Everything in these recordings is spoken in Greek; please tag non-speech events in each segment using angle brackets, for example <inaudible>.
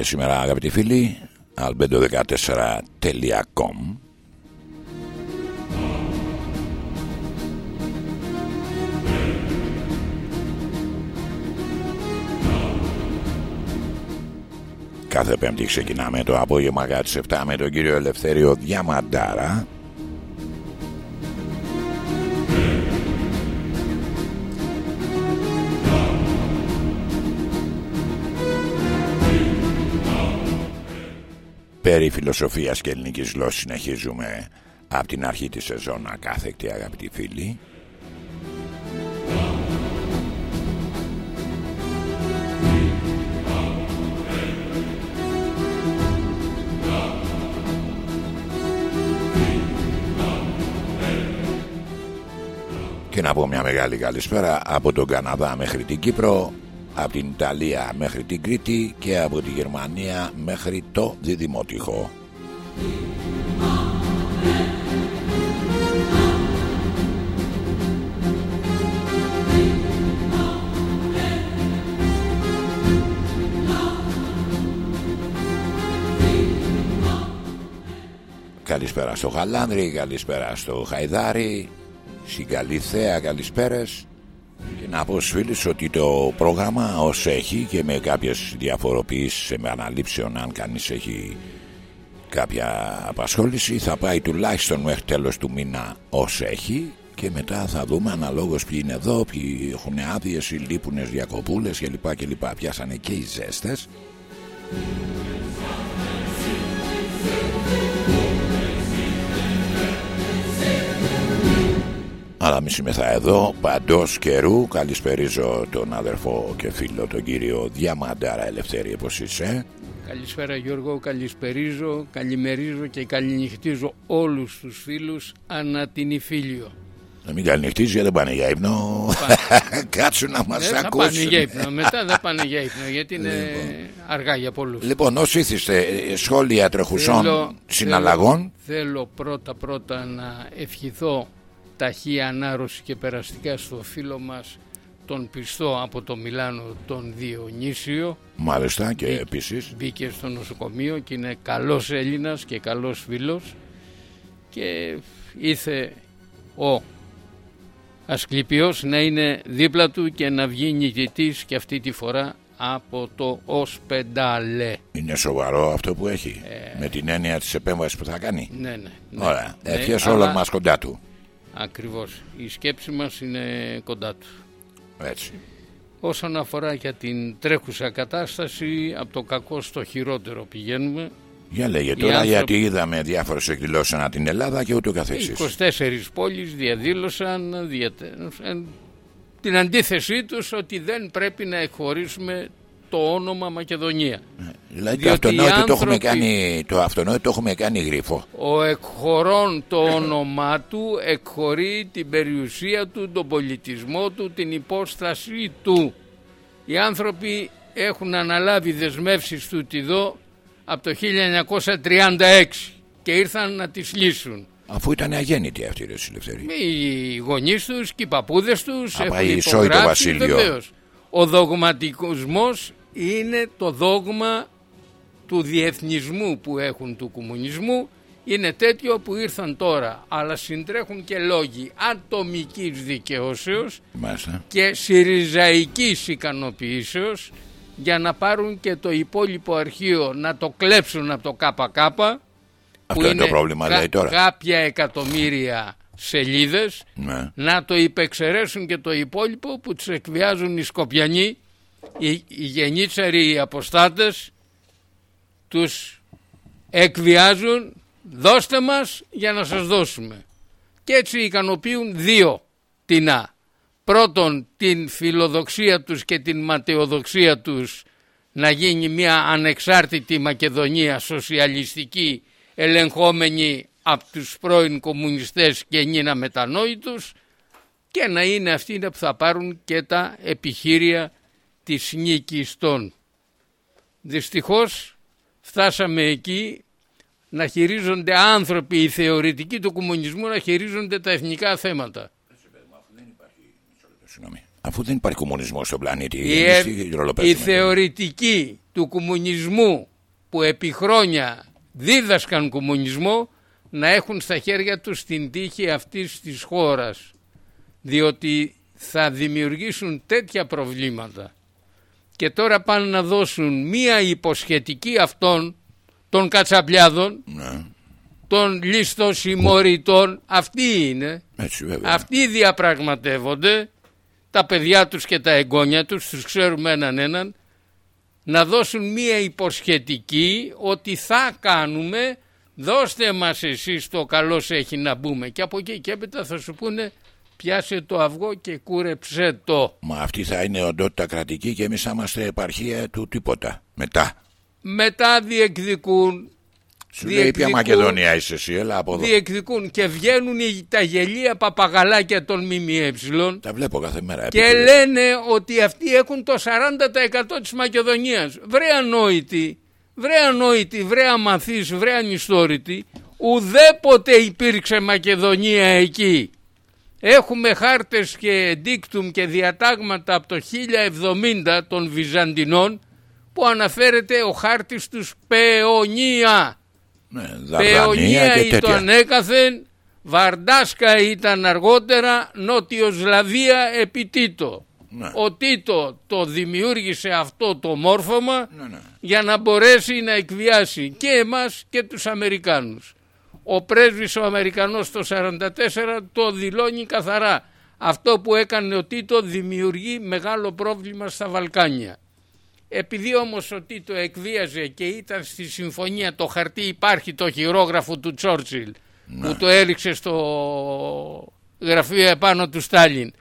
είμαστε για σήμερα αγαπητοί φίλοι albedo14.com Κάθε πέμπτη ξεκινάμε το απόγευμα για τις 7 με τον κύριο Ελευθέριο Διαμαντάρα Περί φιλοσοφίας και ελληνικής γλώσσης συνεχίζουμε από την αρχή της σεζόν ακάθεκτη αγαπητοί φίλοι. Και να πω μια μεγάλη καλησπέρα από τον Καναδά μέχρι την Κύπρο από την Ιταλία μέχρι την Κρήτη και από τη Γερμανία μέχρι το Διδημότυχο. Καλησπέρα στο Γαλάνδρη, καλησπέρα στο Χαϊδάρι, στην Καλυθέα καλησπέρες και να πω στους φίλους ότι το πρόγραμμα ως έχει και με κάποιες διαφοροποιήσεις με αναλήψεων αν κανείς έχει κάποια απασχόληση θα πάει τουλάχιστον μέχρι τέλος του μήνα ως έχει και μετά θα δούμε αναλόγως ποιοι είναι εδώ, ποιοι έχουν άδειες ή λείπουνες διακοπούλες κλπ. κλπ. Πιάσανε και οι ζέστες. Αλλά μη θα εδώ παντός καιρού Καλησπερίζω τον αδερφό και φίλο τον κύριο Διαμαντάρα Ελευθερία πως είσαι Καλησπέρα Γιώργο, καλησπερίζω, καλημερίζω και καληνυχτίζω όλους τους φίλους ανά την Ιφίλιο να μην καληνυχτίζεις γιατί δεν πάνε για ύπνο. <laughs> Κάτσουν να μας ναι, ακούσουν. Θα πάνε για ύπνο. Μετά δεν πάνε για ύπνο γιατί είναι λοιπόν. αργά για πολλούς. Λοιπόν, ω ήθιστε, σχόλια τρεχουσών συναλλαγών. θέλω πρώτα πρώτα να ευχηθώ ταχύ ανάρρωση και περαστικά στο φίλο μας τον πιστό από το Μιλάνο τον Διονύσιο Μάλιστα και Μπή, επίσης Μπήκε στο νοσοκομείο και είναι καλός Έλληνας και καλός φίλος και ήρθε ο Ασκληπιός να είναι δίπλα του και να βγει νικητής και αυτή τη φορά από το οσπεντάλε. Είναι σοβαρό αυτό που έχει ε... με την έννοια της επέμβασης που θα κάνει. Ναι, ναι. ναι. Ωραία. Ναι, Ευχές αλλά... μας κοντά του. Ακριβώς. Η σκέψη μας είναι κοντά τους. Έτσι. Όσον αφορά για την τρέχουσα κατάσταση, από το κακό στο χειρότερο πηγαίνουμε. Για λέγε τώρα, γιατί είδαμε διάφορες εκδηλώσεις ανά την Ελλάδα και ούτω καθεξής. 24 πόλεις διαδήλωσαν την αντίθεσή τους ότι δεν πρέπει να εκχωρήσουμε το όνομα Μακεδονία. Δηλαδή το αυτονόητο, άνθρωποι, το, έχουμε κάνει, το αυτονόητο το έχουμε κάνει γρίφο. Ο εκχωρών το όνομά του εκχωρεί την περιουσία του, τον πολιτισμό του, την υπόστασή του. Οι άνθρωποι έχουν αναλάβει δεσμεύσεις του Τιδό από το 1936 και ήρθαν να τις λύσουν. Αφού ήταν αγέννητοι αυτοί οι ελευθεροί. Οι γονείς τους και οι παππούδες τους έχουν υπογράψει βεβαίως. Ο δογματικοσμός είναι το δόγμα του διεθνισμού που έχουν του κομμουνισμού είναι τέτοιο που ήρθαν τώρα αλλά συντρέχουν και λόγοι ατομικής δικαιώσεως και συριζαϊκής ικανοποιήσεως για να πάρουν και το υπόλοιπο αρχείο να το κλέψουν από το ΚΚ Αυτό είναι το πρόβλημα λέει τώρα. κάποια εκατομμύρια σελίδες ναι. να το υπεξαιρέσουν και το υπόλοιπο που τους εκβιάζουν οι Σκοπιανοί οι, οι γενίτσαροι οι αποστάτες τους εκβιάζουν δώστε μας για να σας δώσουμε. Και έτσι ικανοποιούν δύο τεινά. Πρώτον την φιλοδοξία τους και την ματαιοδοξία τους να γίνει μια ανεξάρτητη Μακεδονία σοσιαλιστική ελεγχόμενη από τους πρώην κομμουνιστές και νύνα μετανόητους και να είναι αυτοί που θα πάρουν και τα επιχείρια της νίκης των. Δυστυχώς φτάσαμε εκεί να χειρίζονται άνθρωποι οι θεωρητικοί του κομμουνισμού να χειρίζονται τα εθνικά θέματα. Αφού δεν υπάρχει κομμουνισμός στον πλανήτη, οι, ε, οι θεωρητικοί του κομμουνισμού που επί χρόνια δίδασκαν κομμουνισμό να έχουν στα χέρια τους την τύχη αυτής της χώρας διότι θα δημιουργήσουν τέτοια προβλήματα και τώρα πάνε να δώσουν μία υποσχετική αυτών των κατσαπλιάδων Ναι. των ληστοσημωρητών αυτοί είναι Έτσι βέβαια. αυτοί διαπραγματεύονται τα παιδιά τους και τα εγγόνια τους τους ξέρουμε έναν έναν να δώσουν μία υποσχετική ότι θα κάνουμε δώστε μας εσείς το καλό έχει να μπούμε και από εκεί και έπειτα θα σου πούνε πιάσε το αυγό και κούρεψε το Μα αυτή θα είναι οντότητα κρατική και εμείς θα είμαστε επαρχία του τίποτα. Μετά. μετά διεκδικούν Σου λέει ποια Διεκδικούν- Μακεδονία είσαι εσύ, έλα από εδώ. διεκδικούν και βγαίνουν οι- τα γελία παπαγαλάκια των ΜΜΕ Τα βλέπω κάθε μέρα. και επίτηδες. λένε ότι αυτοί έχουν το 40% της Μακεδονίας. Βρε ανόητη, βρε ανόητη, βρε αμαθής, βρε ανιστόρητη, ουδέποτε υπήρξε Μακεδονία εκεί. Έχουμε χάρτες και δίκτουμ και διατάγματα από το 1070 των Βυζαντινών που αναφέρεται ο χάρτης τους Παιονία. Ναι, Δαρδανία Παιονία και ήταν τέτοια. έκαθεν, Βαρντάσκα ήταν αργότερα, Νότιος Σλαβία επί Τίτο. Ναι. Ο Τίτο το δημιούργησε αυτό το μόρφωμα Ναι, ναι. για να μπορέσει να εκβιάσει και εμάς και τους Αμερικάνους. Ο πρέσβης ο Αμερικανός το 44 το δηλώνει καθαρά. Αυτό που έκανε ο Τίτο δημιουργεί μεγάλο πρόβλημα στα Βαλκάνια. Επειδή όμως ο Τίτο εκβίαζε και ήταν στη συμφωνία το χαρτί υπάρχει το χειρόγραφο του Τσόρτσιλ που το έριξε στο γραφείο επάνω του Στάλιν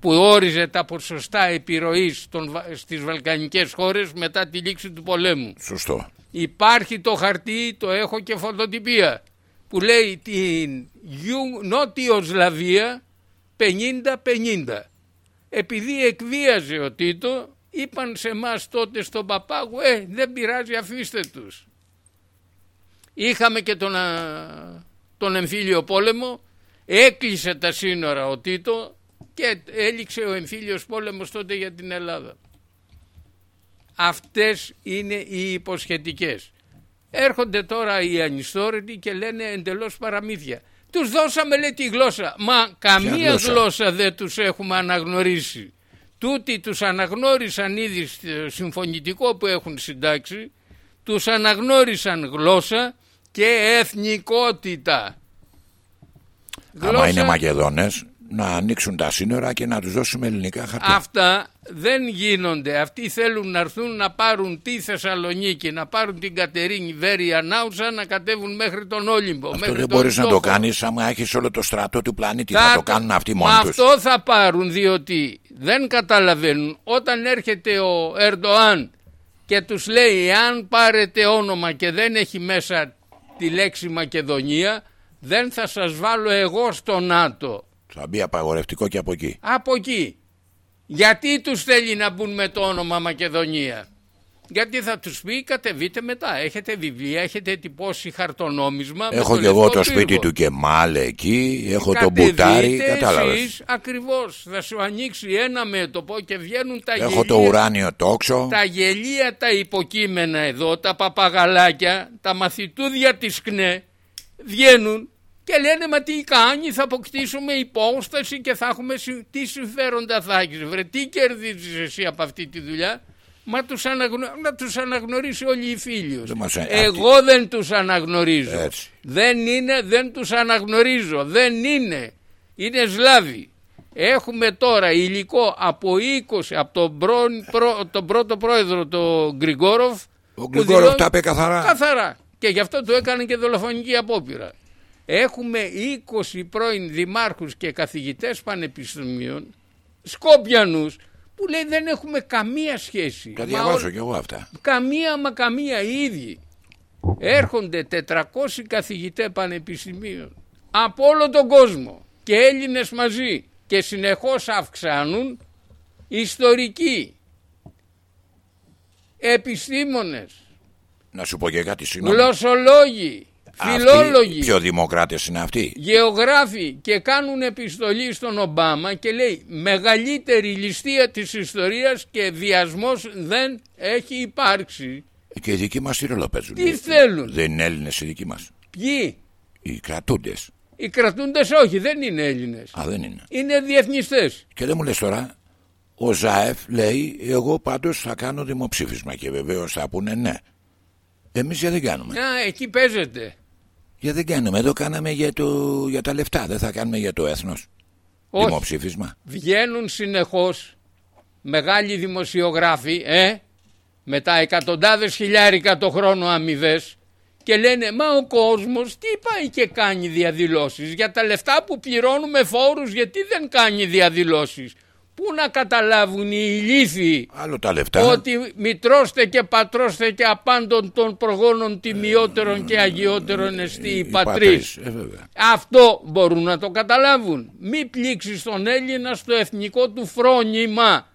που όριζε τα ποσοστά επιρροής των, βα- στις βαλκανικές χώρες μετά τη λήξη του πολέμου. Σωστό. Υπάρχει το χαρτί, το έχω και φωτοτυπία που λέει την Ιου- Νότιο Σλαβία 50-50. Επειδή εκβίαζε ο Τίτο είπαν σε εμάς τότε στον Παπάγου ε δεν πειράζει αφήστε τους. Είχαμε και τον, α, τον εμφύλιο πόλεμο, έκλεισε τα σύνορα ο Τίτο και έληξε ο εμφύλιος πόλεμος τότε για την Ελλάδα. Αυτές είναι οι υποσχετικές. Έρχονται τώρα οι ανιστόρητοι και λένε εντελώς παραμύθια. Τους δώσαμε λέει τη γλώσσα. Μα καμία γλώσσα; γλώσσα δεν τους έχουμε αναγνωρίσει. Τούτοι τους αναγνώρισαν ήδη στο συμφωνητικό που έχουν συντάξει. Τους αναγνώρισαν γλώσσα και εθνικότητα. Άμα είναι Μακεδόνες, να ανοίξουν τα σύνορα και να τους δώσουμε ελληνικά χαρτιά. Αυτά δεν γίνονται. Αυτοί θέλουν να έρθουν να πάρουν τη Θεσσαλονίκη, να πάρουν την Κατερίνη, Βέρεια, Νάουσα, να κατέβουν μέχρι τον Όλυμπο. Αυτό μέχρι δεν τον μπορείς να το Στόχο. κάνεις άμα έχεις όλο το στρατό του πλανήτη. Θα, το κάνουν αυτοί μόνοι Μα τους. αυτό θα πάρουν διότι δεν καταλαβαίνουν όταν έρχεται ο Ερντοάν και τους λέει εάν πάρετε όνομα και δεν έχει μέσα τη λέξη Μακεδονία δεν θα σας βάλω εγώ στο ΝΑΤΟ. Θα μπει απαγορευτικό και από εκεί. Από εκεί. Γιατί τους θέλει να μπουν με το όνομα Μακεδονία; Γιατί θα τους πει κατεβείτε μετά. Έχετε βιβλία, έχετε τυπώσει χαρτονόμισμα. με Έχω το και εγώ λευκό το σπίτι πύργο. του Κεμάλ εκεί, έχω το Κατεβείτε μπουτάρι, κατάλαβες. εσείς ακριβώς. Θα σου ανοίξει ένα μέτωπο και βγαίνουν τα Έχω γελία. το ουράνιο τόξο. Τα γελία τα υποκείμενα εδώ, τα παπαγαλάκια, τα μαθητούδια της ΚΝΕ βγαίνουν και λένε μα τι κάνει θα αποκτήσουμε υπόσταση και θα έχουμε συ- τι συμφέροντα θα έχεις βρε τι κερδίζεις εσύ από αυτή τη δουλειά; Μα τους αναγνω... να τους αναγνωρίσει όλοι οι φίλοι Δεν μας ε- εγώ δεν τους αναγνωρίζω Έτσι. δεν είναι δεν τους αναγνωρίζω δεν είναι είναι Σλάβοι έχουμε τώρα υλικό από 20 από τον, πρώην πρό- τον πρώτο πρόεδρο τον Γκριγκόροφ Ο που Γκριγκόροφ δηλώνει- τα είπε καθαρά. Καθαρά. Και γι' αυτό του έκανε και δολοφονική απόπειρα. Έχουμε 20 πρώην δημάρχους και καθηγητές πανεπιστημίων, σκόπιανους, που λέει δεν έχουμε καμία σχέση. Τα Μα διαβάζω ό- κι εγώ αυτά. Καμία μα καμία οι ίδιοι. Έρχονται 400 καθηγητές πανεπιστημίων από όλο τον κόσμο και Έλληνες μαζί και συνεχώς αυξάνουν ιστορικοί, επιστήμονες, Να σου πω και κάτι, συγγνώμη. γλωσσολόγοι, Φιλόλογοι. Πιο δημοκράτες είναι αυτοί. Γεωγράφοι και κάνουν επιστολή στον Ομπάμα και λέει μεγαλύτερη ληστεία της ιστορίας και διασμός δεν έχει υπάρξει. Και οι δικοί μας τι ρόλο παίζουν. Τι θέλουν; Δεν είναι Έλληνες οι δικοί μας. Ποιοι; Οι κρατούντες. Οι κρατούντες όχι δεν είναι Έλληνες. Α, δεν είναι. Είναι διεθνιστές. Και δεν μου λες τώρα, ο Ζάεφ λέει εγώ πάντως θα κάνω δημοψήφισμα και βεβαίως θα πούνε ναι. Εμείς γιατί δεν κάνουμε; Α, εκεί παίζεται. Γιατί δεν κάνουμε. Εδώ κάναμε για, το, για τα λεφτά. Δεν θα κάνουμε για το έθνος. Όχι. Δημοψήφισμα. Βγαίνουν συνεχώς μεγάλοι δημοσιογράφοι ε, με τα εκατοντάδες χιλιάρικα το χρόνο αμοιβές και λένε μα ο κόσμος τι πάει και κάνει διαδηλώσεις για τα λεφτά που πληρώνουμε φόρους γιατί δεν κάνει διαδηλώσεις Πού να καταλάβουν οι ηλίθιοι Άλλο τα λεφτά. ότι μητρώστε και πατρώστε και απάντων των προγόνων τιμιότερων και αγιότερων εστί η Οι πατρίς. Ε, βέβαια. Αυτό μπορούν να το καταλάβουν. Μη πλήξεις τον Έλληνα στο εθνικό του φρόνημα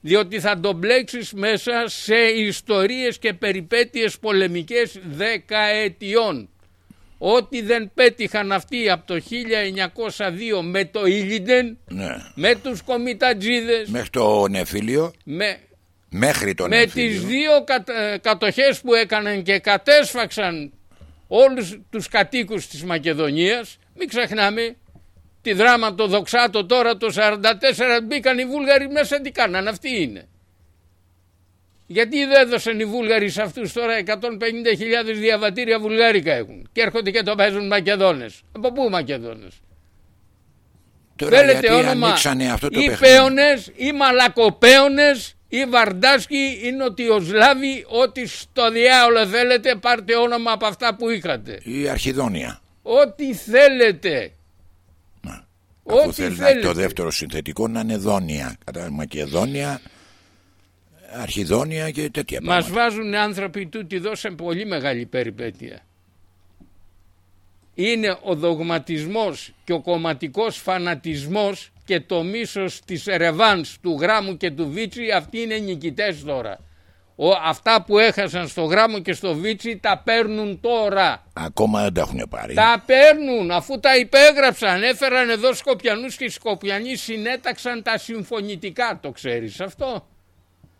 διότι θα τον μπλέξεις μέσα σε ιστορίες και περιπέτειες πολεμικές δεκαετιών. Ό,τι δεν πέτυχαν αυτοί από το 1902 με το Ήλιντεν, Ναι. με τους κομιτατζίδες, Μέχρι το νεφίλιο. με, Μέχρι το με νεφίλιο. τις δύο κατ- κατοχές που έκαναν και κατέσφαξαν όλους τους κατοίκους της Μακεδονίας μην ξεχνάμε τη δράμα το δοξάτο τώρα το 44 μπήκαν οι Βούλγαροι μέσα τι κάναν αυτοί είναι γιατί δεν έδωσαν οι Βούλγαροι σε αυτούς τώρα 150.000 διαβατήρια βουλγάρικα έχουν και έρχονται και το παίζουν Μακεδόνες από πού Μακεδόνες; Τώρα Θέλετε γιατί όνομα ανοίξανε αυτό το ή παιχνίδι; Πέονες ή Μαλακοπέονες ή Βαρντάσκι ή Νοτιοσλάβοι ό,τι στο διάολο θέλετε πάρτε όνομα από αυτά που είχατε. Η Αρχιδόνια. Ό,τι θέλετε. Αφού Ό,τι θέλει να έχει το θέλετε. δεύτερο συνθετικό να είναι δόνια. Κατά Μακεδόνια, Αρχιδόνια και τέτοια Μας πράγματα. βάζουν άνθρωποι τούτοι εδώ σε πολύ μεγάλη περιπέτεια. Είναι ο δογματισμός και ο κομματικός φανατισμός και το μίσος της ρεβάνς του Γράμμου και του Βίτσι αυτοί είναι νικητές τώρα. Ο, αυτά που έχασαν στο Γράμμο και στο Βίτσι τα παίρνουν τώρα. Ακόμα δεν τα έχουν πάρει. Τα παίρνουν αφού τα υπέγραψαν. Έφεραν εδώ Σκοπιανούς και οι Σκοπιανοί συνέταξαν τα συμφωνητικά. Το ξέρεις αυτό;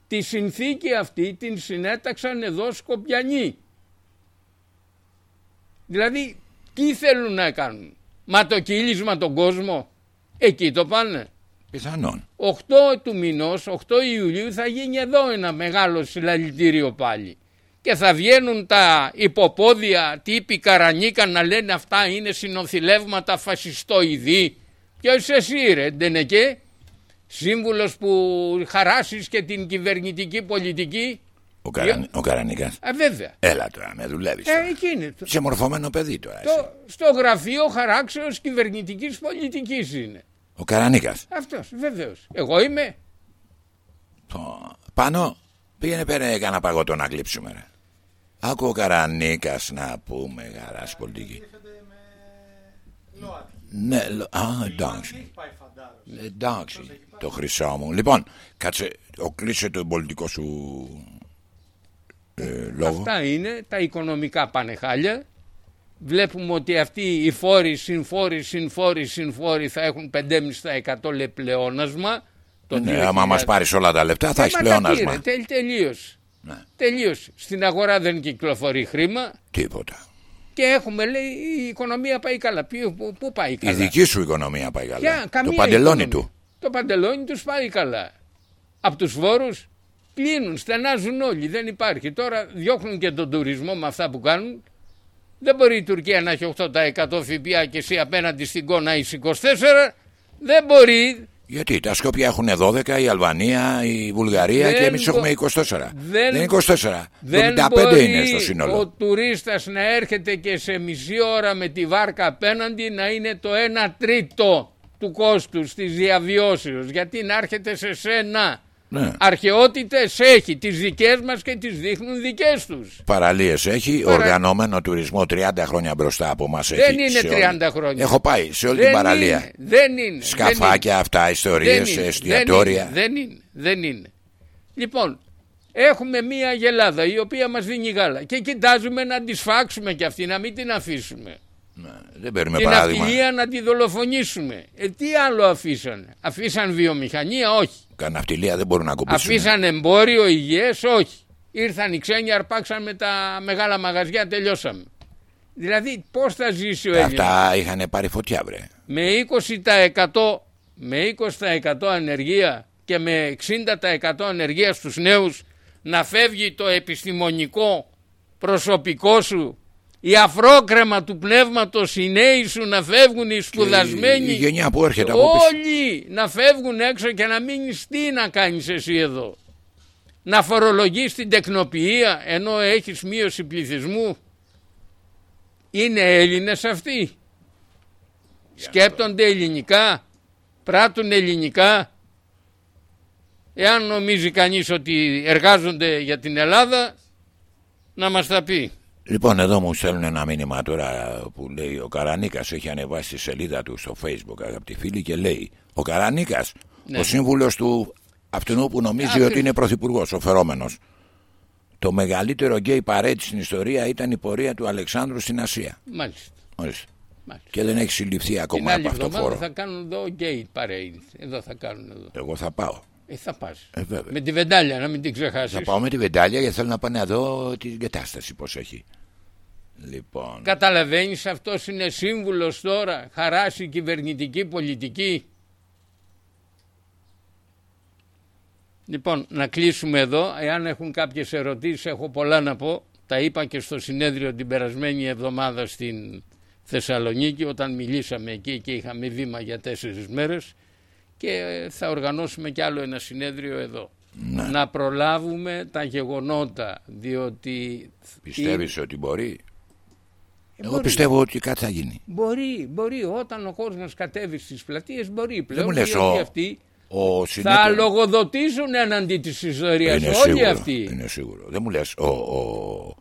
Τη συνθήκη αυτή την συνέταξαν εδώ Σκοπιανοί. Δηλαδή τι θέλουν να κάνουν; Μα το κύλισμα τον κόσμο. Εκεί το πάνε. Πιθανόν. 8 του μηνός, 8 Ιουλίου θα γίνει εδώ ένα μεγάλο συλλαλητήριο πάλι. Και θα βγαίνουν τα υποπόδια τύποι Καρανίκα να λένε αυτά είναι συνοθηλεύματα φασιστοειδή. Ποιος εσύ ρε Ντενεκέ, σύμβουλος που χαράσεις και την κυβερνητική πολιτική. Ο, Καραν... ο Καρανίκας. Α, βέβαια. Έλα τώρα, με δουλεύεις Ε, τώρα. εκεί είναι. Το, Είσαι μορφωμένο παιδί τώρα. εσύ. το- στο γραφείο χαράξεως κυβερνητικής πολιτικής είναι. Ο Καρανίκας. Αυτός, βεβαίως. Εγώ είμαι. Πω. Πάνω, πήγαινε πέρα κανένα παγωτό να κλείψουμε. Ρε. Άκου ο Καρανίκας να πούμε γαράς πολιτική. Ναι, λο- α, εντάξει. Εντάξει, το χρυσό μου. Λοιπόν, κάτσε, ο κλείσε το πολιτικό σου ε, λόγο. Αυτά είναι, τα οικονομικά πάνε χάλια. Βλέπουμε ότι αυτοί οι φόροι, συνφόροι, συνφόροι, συνφόροι θα έχουν 5,5% λέει πλεόνασμα. Το Ναι, 2000. άμα μας πάρεις όλα τα λεφτά θα Ε, έχεις μα τα πήρε, πλεόνασμα. τελ, τελείως. Ναι. Τελείως. Στην αγορά δεν κυκλοφορεί χρήμα Τίποτα. Και έχουμε λέει η οικονομία πάει καλά. Ποιο, πού, πού πάει Η καλά; δική σου οικονομία πάει καλά. Ποια, το καμία παντελόνι οικονομία. του. Το παντελόνι τους πάει καλά. Από τους φόρους κλείνουν, στενάζουν όλοι, δεν υπάρχει. Τώρα διώχνουν και τον τουρισμό με αυτά που κάνουν. Δεν μπορεί η Τουρκία να έχει 8% ΦΠΑ και εσύ απέναντι στην κόνα είσαι 24. Δεν μπορεί. Γιατί τα Σκόπια έχουν 12, η Αλβανία, η Βουλγαρία Δεν και εμείς μπο- έχουμε 24. δεν- Δεν είναι 24. Δεν 75 μπορεί είναι στο σύνολο. ο τουρίστας να έρχεται και σε μισή ώρα με τη βάρκα απέναντι να είναι το 1 τρίτο του κόστους της διαβιώσεως. Γιατί να έρχεται σε σένα. Ναι. Αρχαιότητες έχει, τις δικές μας και τις δείχνουν δικές τους. Παραλίες έχει, Παρα- οργανωμένο τουρισμό 30 χρόνια μπροστά από μας έχει. Δεν είναι σε όλη- 30 χρόνια. Έχω πάει σε όλη Δεν την παραλία. είναι, δεν είναι. Σκαφάκια αυτά, δεν ιστορίες, είναι, εστιατόρια. Δεν είναι, δεν είναι, δεν είναι. Λοιπόν, Έχουμε μία γελάδα η οποία μας δίνει γάλα και κοιτάζουμε να τη σφάξουμε και αυτή να μην την αφήσουμε. Ναι, δεν παίρνουμε την παράδειγμα. αυτιλία να τη δολοφονήσουμε. Ε, τι άλλο αφήσαν. Αφήσαν βιομηχανία, όχι. Καναυτιλία δεν μπορούν να κοπήσουν. Αφήσαν εμπόριο, υγιές, όχι. Ήρθαν οι ξένοι, αρπάξαν με τα μεγάλα μαγαζιά, τελειώσαμε. Δηλαδή πώς θα ζήσει ο Έλληνας; Αυτά είχαν πάρει φωτιά, βρε. Με 20%, με 20 ανεργία και με 60% ανεργία στους νέους να φεύγει το επιστημονικό προσωπικό σου η αφρόκρεμα του πνεύματος οι νέοι σου να φεύγουν οι σπουδασμένοι. η γενιά που έρχεται από όλοι να φεύγουν έξω και να μείνεις τι να κάνεις εσύ εδώ. Να φορολογείς την τεκνοποιία ενώ έχεις μείωση πληθυσμού. Είναι Έλληνες αυτοί. Σκέπτονται ελληνικά πράττουν ελληνικά. Εάν νομίζει κανείς ότι εργάζονται για την Ελλάδα να μας τα πει Λοιπόν, εδώ μου στέλνουν ένα μήνυμα τώρα που λέει ο Καρανίκας έχει ανεβάσει τη σελίδα του στο Facebook, αγαπητοί φίλοι, και λέει Ο Καρανίκας, ναι. ο σύμβουλος του αυτού που νομίζει ότι είναι πρωθυπουργός, ο φερόμενος. Το μεγαλύτερο gay parade στην ιστορία ήταν η πορεία του Αλεξάνδρου στην Ασία. Μάλιστα. Μάλιστα. Μάλιστα. Και δεν έχει συλληφθεί ακόμα Την από αυτό το φόρο. θα κάνουν εδώ gay parade. Εδώ θα κάνουν εδώ. Εγώ θα πάω. Ε, θα πας. Ε, με τη βεντάλια, να μην την ξεχάσεις. Θα πάω με τη βεντάλια γιατί θέλω να πάνε εδώ την κατάσταση πώς έχει. Λοιπόν. Καταλαβαίνεις αυτός είναι σύμβουλος τώρα, χαράσσει κυβερνητική πολιτική. Λοιπόν, να κλείσουμε εδώ. Εάν έχουν κάποιες ερωτήσεις, έχω πολλά να πω. Τα είπα και στο συνέδριο την περασμένη εβδομάδα στην Θεσσαλονίκη όταν μιλήσαμε εκεί και είχαμε βήμα για τέσσερις μέρες και θα οργανώσουμε κι άλλο ένα συνέδριο εδώ. Ναι. Να προλάβουμε τα γεγονότα διότι... Πιστεύεις ότι μπορεί; Εγώ μπορεί. πιστεύω ότι κάτι θα γίνει. Μπορεί, μπορεί. Όταν ο κόσμος κατέβει στις πλατείες, μπορεί πλέον. Δεν μου λες, ο, αυτοί ο θα λογοδοτήσουν εναντί της ιστορία. Όλοι σίγουρο, αυτοί. Είναι σίγουρο. Δεν μου λες, ο, ο,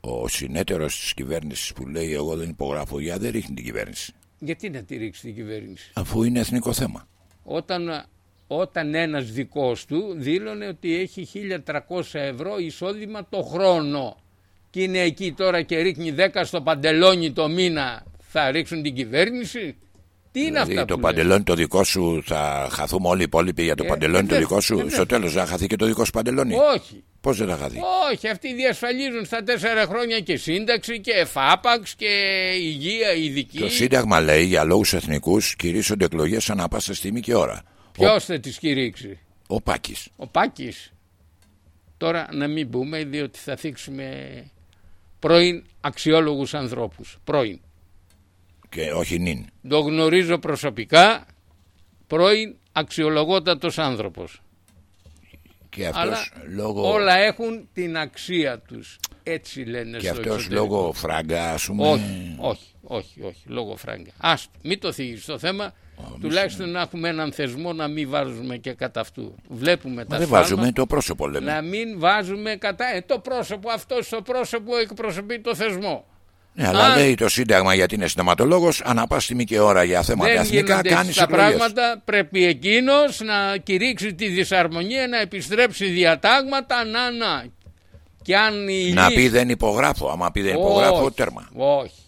ο συνέτερος της κυβέρνησης που λέει Εγώ δεν υπογράφω για δεν ρίχνει την κυβέρνηση. Γιατί να τη ρίξει την κυβέρνηση, Αφού είναι εθνικό θέμα. Όταν, όταν ένας δικός του δήλωνε ότι έχει 1300 ευρώ εισόδημα το χρόνο και είναι εκεί τώρα και ρίχνει 10 στο παντελόνι το μήνα θα ρίξουν την κυβέρνηση; Τι είναι δηλαδή, αυτά το που παντελόνι το δικό σου θα χαθούμε όλοι οι υπόλοιποι για το ε, παντελόνι το δικό σου; Στο τέλος θα χαθεί και το δικό σου παντελόνι; Όχι. Πώς δεν θα χαθεί; Όχι, αυτοί διασφαλίζουν στα τέσσερα χρόνια και σύνταξη και εφάπαξ και υγεία ειδική. Το Σύνταγμα λέει για λόγους εθνικούς κηρύσσονται εκλογές ανά πάσα στιγμή και ώρα. Ποιος θα τις κηρύξει, Ο Πάκης. Ο Πάκης. Τώρα να μην πούμε διότι θα θίξουμε πρώην αξιόλογους ανθρώπους. Πρώην. Και όχι νυν. Το γνωρίζω προσωπικά, πρώην αξιολογότατος άνθρωπος. Και αυτός Αλλά λόγω... όλα έχουν την αξία τους. Έτσι λένε και στο αυτός λόγω φράγκα ας πούμε... Όχι, όχι, όχι, όχι, λόγω φράγκα. Ας, μην το θίγεις το θέμα, τουλάχιστον να έχουμε έναν θεσμό να μην βάζουμε και κατά αυτού. Βλέπουμε Μα τα δεν σφάλμα, βάζουμε το πρόσωπο λέμε. Να μην βάζουμε κατά... Ε, το πρόσωπο αυτός στο πρόσωπο εκπροσωπεί το θεσμό. Ναι, αλλά Αν λέει το Σύνταγμα γιατί είναι συνταματολόγο, ανά πάση στιγμή και ώρα για θέματα δεν εθνικά κάνει τα πράγματα, πρέπει εκείνος να κηρύξει τη δυσαρμονία, να επιστρέψει διατάγματα, να, να. Και αν η Να λύση- πει δεν υπογράφω. Άμα πει δεν υπογράφω, όχι, τέρμα. Όχι.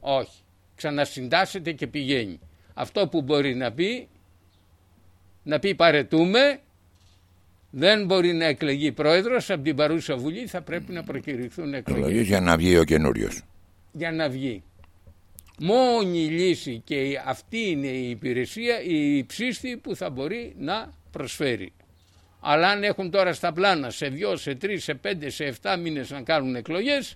Όχι. Ξανασυντάσσεται και πηγαίνει. Αυτό που μπορεί να πει, να πει παρετούμε, δεν μπορεί να εκλεγεί πρόεδρος από την παρούσα βουλή, θα πρέπει να προκηρυχθούν εκλογές Εκλογές για να βγει ο καινούριος. Για να βγει. Μόνη λύση και η- αυτή είναι η υπηρεσία, η ψήστη που θα μπορεί να προσφέρει. Αλλά αν έχουν τώρα στα πλάνα σε δυο, σε τρεις, σε πέντε, σε εφτά μήνες να κάνουν εκλογές,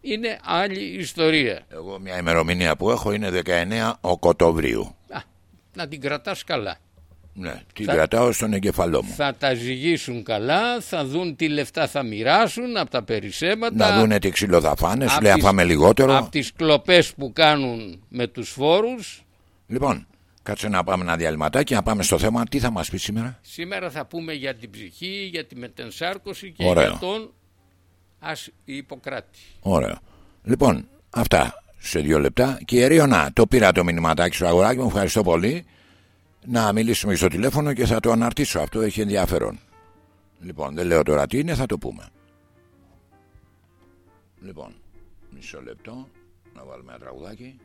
είναι άλλη ιστορία. Εγώ μια ημερομηνία που έχω είναι 19 Οκτωβρίου. Α, να την κρατάς καλά. Ναι, την Θα- κρατάω στον εγκεφαλό μου. Θα τα ζυγίσουν καλά, θα δουν τι λεφτά θα μοιράσουν από τα περισσέματα. Να δούνε τι ξύλο θα φάνε, σου απ' λέει αν τις- φάμε λιγότερο. Από τις κλοπές που κάνουν με τους φόρους. Λοιπόν, κάτσε να πάμε ένα διαλυματάκι, να πάμε στο θέμα. Τι θα μας πει σήμερα; Σήμερα θα πούμε για την ψυχή, για τη μετενσάρκωση και Ωραίο. για τον ας Ιπποκράτη. Ωραίο. Λοιπόν, αυτά σε δύο λεπτά. Και η Ρίωνα, το πήρα το μηνυματάκι στο αγοράκι μου, ευχαριστώ πολύ. Να μιλήσουμε στο τηλέφωνο και θα το αναρτήσω. Αυτό έχει ενδιαφέρον. Λοιπόν, δεν λέω τώρα τι είναι, θα το πούμε. Λοιπόν, μισό λεπτό να βάλουμε ένα τραγουδάκι.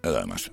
Εδώ είμαστε.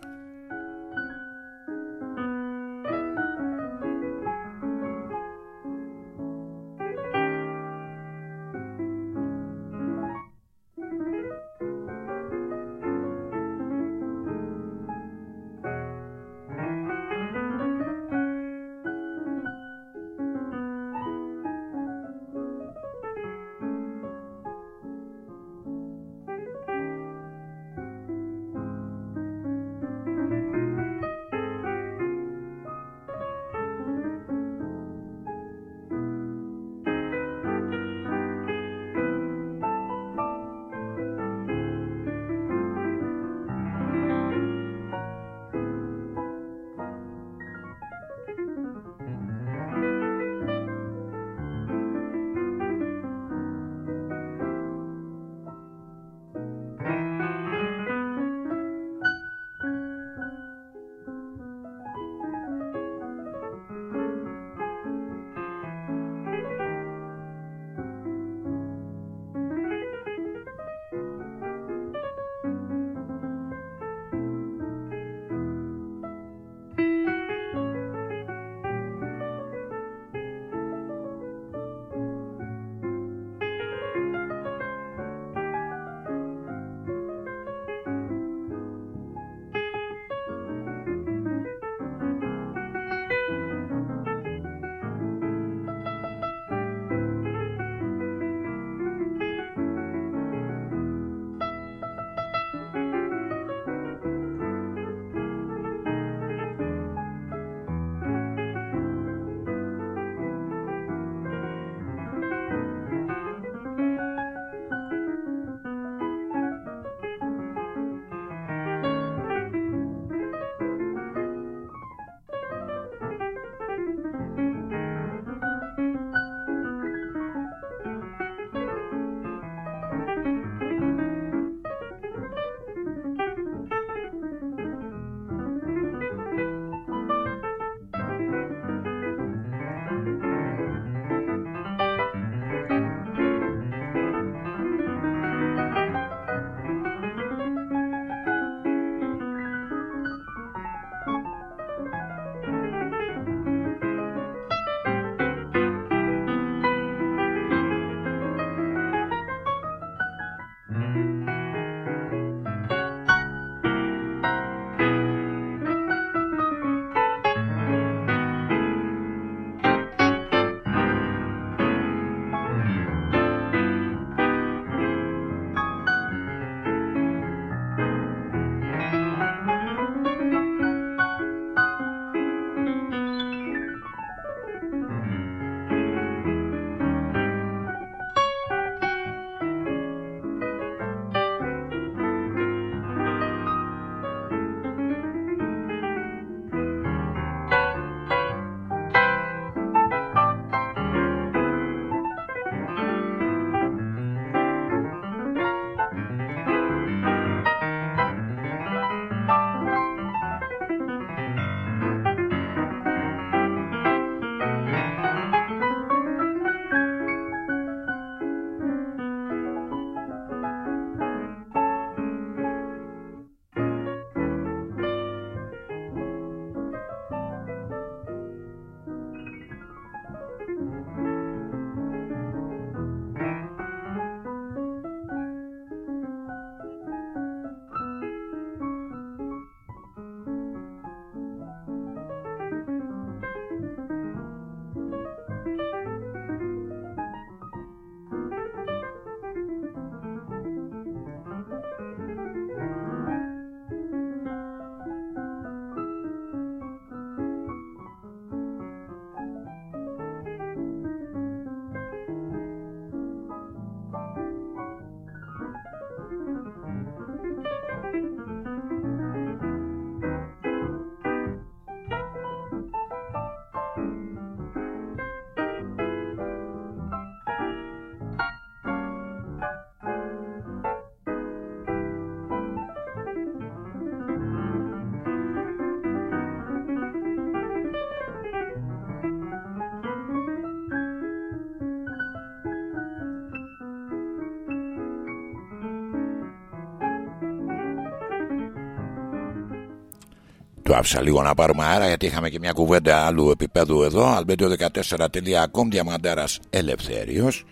Του άφησα λίγο να πάρουμε αέρα γιατί είχαμε και μια κουβέντα άλλου επίπεδου εδώ. Albedo14.com Διαμαντέρα Ελευθέριος.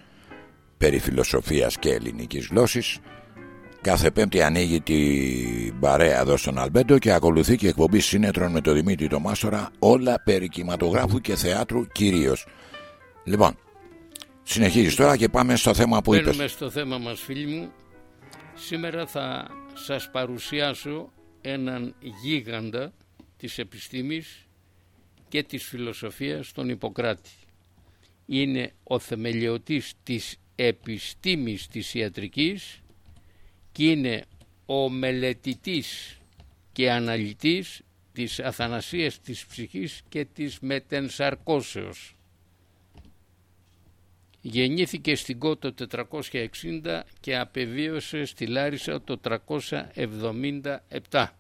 Περί φιλοσοφίας και ελληνικής γλώσσης Κάθε πέμπτη ανοίγει την παρέα εδώ στον Αλμπέντο και ακολουθεί και εκπομπή σύνετρων με τον Δημήτρη το Μάστορα όλα περί κινηματογράφου και θεάτρου κυρίως. Λοιπόν, συνεχίζεις τώρα και πάμε στο θέμα που είπες. Μπαίνουμε στο θέμα μας φίλοι μου. Σήμερα θα σας παρουσιάσω έναν γίγαντα της επιστήμης και της φιλοσοφίας τον Ιπποκράτη. Είναι ο θεμελιωτής της επιστήμης της ιατρικής και είναι ο μελετητής και αναλυτής της αθανασίας της ψυχής και της μετενσαρκώσεως. Γεννήθηκε στην Κότο 460 και απεβίωσε στη Λάρισα το 377.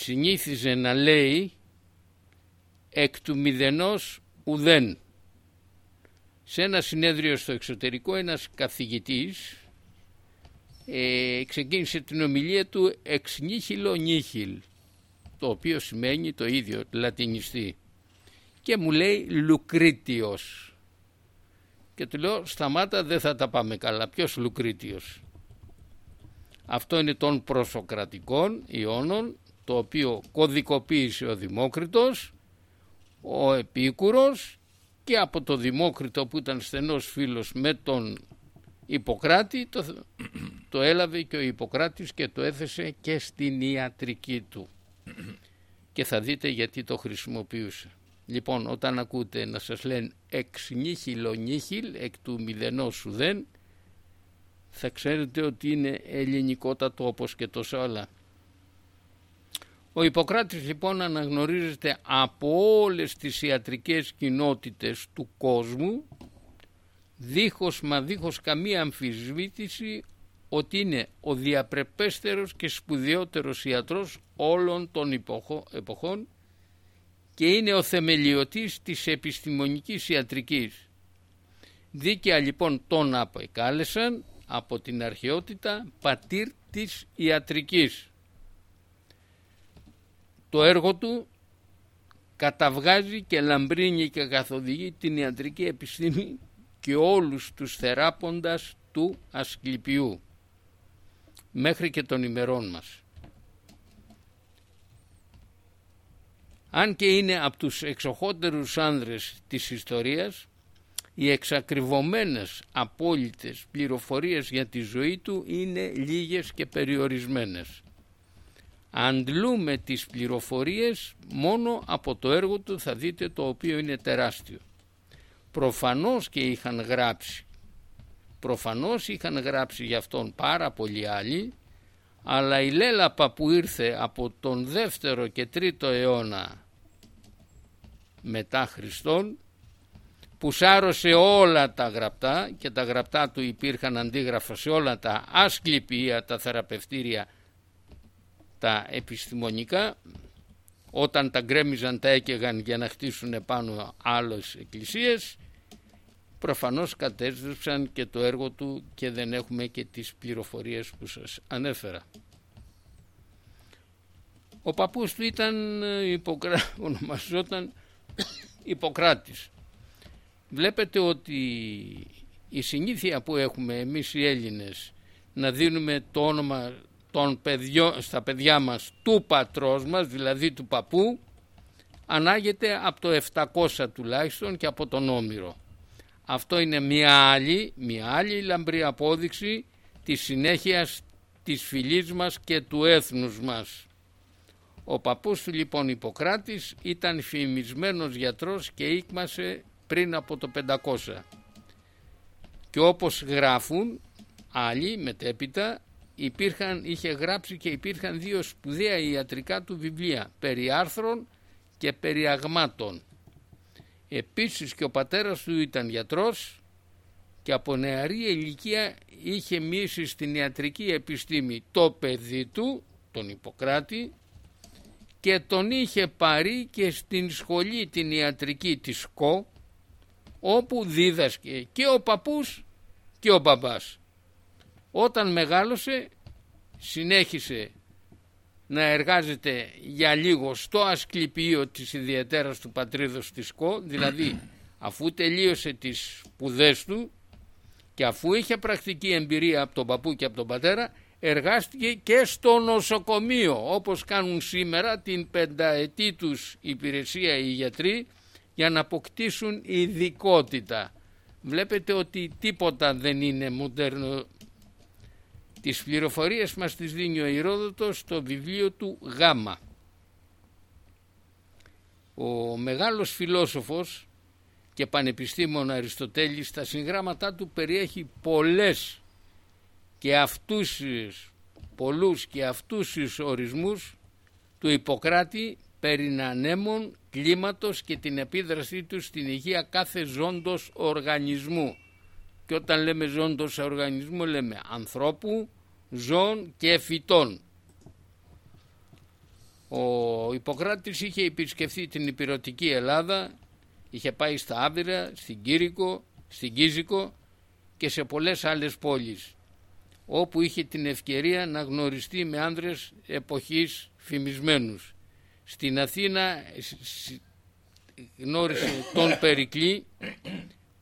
Συνήθιζε να λέει εκ του μηδενός ουδέν. Σε ένα συνέδριο στο εξωτερικό ένας καθηγητής ε, ξεκίνησε την ομιλία του εξ νύχιλο νύχιλ το οποίο σημαίνει το ίδιο λατινιστή. Και μου λέει Λουκρίτιος και του λέω σταμάτα δεν θα τα πάμε καλά. Ποιος Λουκρίτιος; Αυτό είναι των προσοκρατικών ιώνων το οποίο κωδικοποίησε ο Δημόκριτος ο Επίκουρος και από το Δημόκριτο που ήταν στενός φίλος με τον Ιπποκράτη το, <clears throat> το έλαβε και ο Ιπποκράτης και το έθεσε και στην ιατρική του <clears throat> και θα δείτε γιατί το χρησιμοποιούσε. Λοιπόν όταν ακούτε να σας λένε εξ νύχιλο νύχιλ εκ του μηδενός δεν θα ξέρετε ότι είναι ελληνικότατο όπως και τόσα άλλα. Ο Ιπποκράτης λοιπόν αναγνωρίζεται από όλες τις ιατρικές κοινότητες του κόσμου δίχως μα δίχως καμία αμφισβήτηση ότι είναι ο διαπρεπέστερος και σπουδαιότερος ιατρός όλων των εποχών και είναι ο θεμελιωτής της επιστημονικής ιατρικής. Δίκαια λοιπόν τον αποκάλεσαν από την αρχαιότητα πατήρ της ιατρικής. Το έργο του καταβγάζει και λαμπρύνει και καθοδηγεί την ιατρική επιστήμη και όλους τους θεράποντας του Ασκληπιού μέχρι και των ημερών μας. Αν και είναι από τους εξοχότερους άνδρες της ιστορίας, οι εξακριβωμένες απόλυτες πληροφορίες για τη ζωή του είναι λίγες και περιορισμένες. Αντλούμε τις πληροφορίες μόνο από το έργο του. Θα δείτε το οποίο είναι τεράστιο. Προφανώς και είχαν γράψει. Προφανώς είχαν γράψει για αυτόν πάρα πολλοί άλλοι αλλά η λέλαπα που ήρθε από τον δεύτερο και τρίτο αιώνα μετά Χριστόν που σάρωσε όλα τα γραπτά και τα γραπτά του υπήρχαν αντίγραφα σε όλα τα ασκληπία, τα θεραπευτήρια, τα επιστημονικά όταν τα γκρέμιζαν τα έκαιγαν για να χτίσουν επάνω άλλες εκκλησίες προφανώς κατέστρεψαν και το έργο του και δεν έχουμε και τις πληροφορίες που σας ανέφερα. Ο παππούς του ήταν ε, υποκρά... <laughs> ονομαζόταν Ιπποκράτης. Βλέπετε ότι η συνήθεια που έχουμε εμείς οι Έλληνες να δίνουμε το όνομα των παιδιών, στα παιδιά μας του πατρός μας, δηλαδή του παππού, ανάγεται από το 700 τουλάχιστον και από τον Όμηρο. Αυτό είναι μια άλλη, μια άλλη λαμπρή απόδειξη της συνέχειας της φυλής μας και του έθνους μας. Ο παππούς του λοιπόν Ιπποκράτης ήταν φημισμένος γιατρός και ήκμασε πριν από το 500. Και όπως γράφουν άλλοι μετέπειτα υπήρχαν, είχε γράψει και υπήρχαν δύο σπουδαία ιατρικά του βιβλία περί άρθρων και περί αγμάτων. Επίσης και ο πατέρας του ήταν γιατρός και από νεαρή ηλικία είχε μίσει στην ιατρική επιστήμη το παιδί του, τον Ιπποκράτη, και τον είχε πάρει και στην σχολή την ιατρική της ΚΟ, όπου δίδασκε και ο παππούς και ο μπαμπάς. Όταν μεγάλωσε συνέχισε να εργάζεται για λίγο στο ασκληπείο της ιδιαιτέρας του πατρίδος της ΚΟ, δηλαδή <clears throat> αφού τελείωσε τις σπουδές του και αφού είχε πρακτική εμπειρία από τον παππού και από τον πατέρα, εργάστηκε και στο νοσοκομείο όπως κάνουν σήμερα την πενταετή τους υπηρεσία οι γιατροί για να αποκτήσουν ειδικότητα. Βλέπετε ότι τίποτα δεν είναι μοντέρνο. Τις πληροφορίες μας τις δίνει ο Ηρόδοτος στο βιβλίο του Γάμα. Ο μεγάλος φιλόσοφος και πανεπιστήμων Αριστοτέλης στα συγγράμματά του περιέχει πολλές και αυτούς πολλούς και αυτούς τους ορισμούς του Ιπποκράτη περί ανέμων, κλίματος και την επίδρασή του στην υγεία κάθε ζώντος οργανισμού. Και όταν λέμε ζώντος οργανισμού λέμε ανθρώπου, ζώων και φυτών. Ο Ιπποκράτης είχε επισκεφθεί την υπηρετική Ελλάδα, είχε πάει στα Άβυρα, στην Κήρικο, στην Κίζικο και σε πολλές άλλες πόλεις όπου είχε την ευκαιρία να γνωριστεί με άνδρες εποχής φημισμένους. Στην Αθήνα γνώρισε τον Περικλή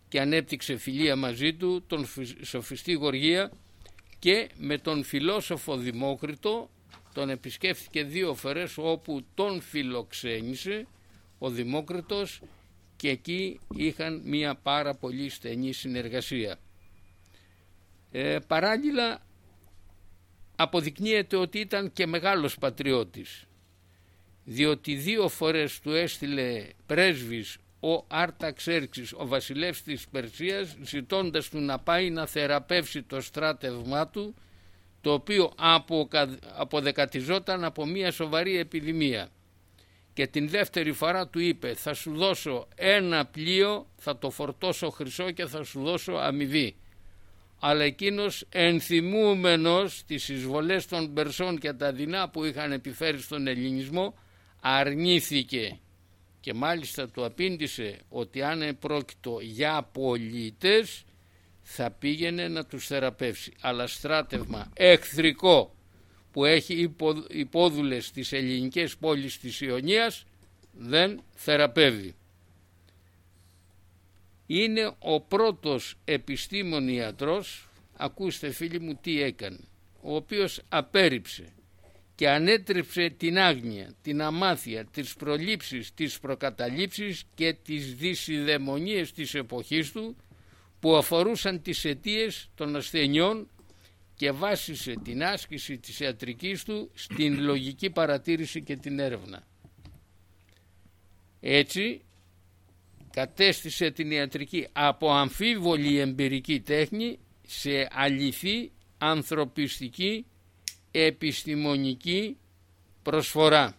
και ανέπτυξε φιλία μαζί του, τον σοφιστή Γοργία και με τον φιλόσοφο Δημόκριτο τον επισκέφθηκε δύο φορές όπου τον φιλοξένησε ο Δημόκριτος και εκεί είχαν μια πάρα πολύ στενή συνεργασία. Ε, παράλληλα αποδεικνύεται ότι ήταν και μεγάλος πατριώτης διότι δύο φορές του έστειλε πρέσβης ο Άρταξ ο βασιλεύς της Περσίας, ζητώντας του να πάει να θεραπεύσει το στράτευμά του, το οποίο αποδεκατιζόταν από μια σοβαρή επιδημία. Και την δεύτερη φορά του είπε θα σου δώσω ένα πλοίο, θα το φορτώσω χρυσό και θα σου δώσω αμοιβή αλλά εκείνος ενθυμούμενος τις εισβολές των Περσών και τα δεινά που είχαν επιφέρει στον ελληνισμό αρνήθηκε και μάλιστα του απήντησε ότι αν πρόκειτο για πολίτες θα πήγαινε να τους θεραπεύσει. Αλλά στράτευμα εχθρικό που έχει υπόδουλες στις ελληνικές πόλεις της Ιωνίας δεν θεραπεύει. Είναι ο πρώτος επιστήμον ιατρός, ακούστε φίλοι μου τι έκανε, ο οποίος απέρριψε και ανέτρεψε την άγνοια, την αμάθεια, τις προλήψεις, τις προκαταλήψεις και τις δυσιδαιμονίες της εποχής του που αφορούσαν τις αιτίες των ασθενειών και βάσισε την άσκηση της ιατρικής του στην λογική παρατήρηση και την έρευνα. Έτσι κατέστησε την ιατρική από αμφίβολη εμπειρική τέχνη σε αληθή ανθρωπιστική επιστημονική προσφορά.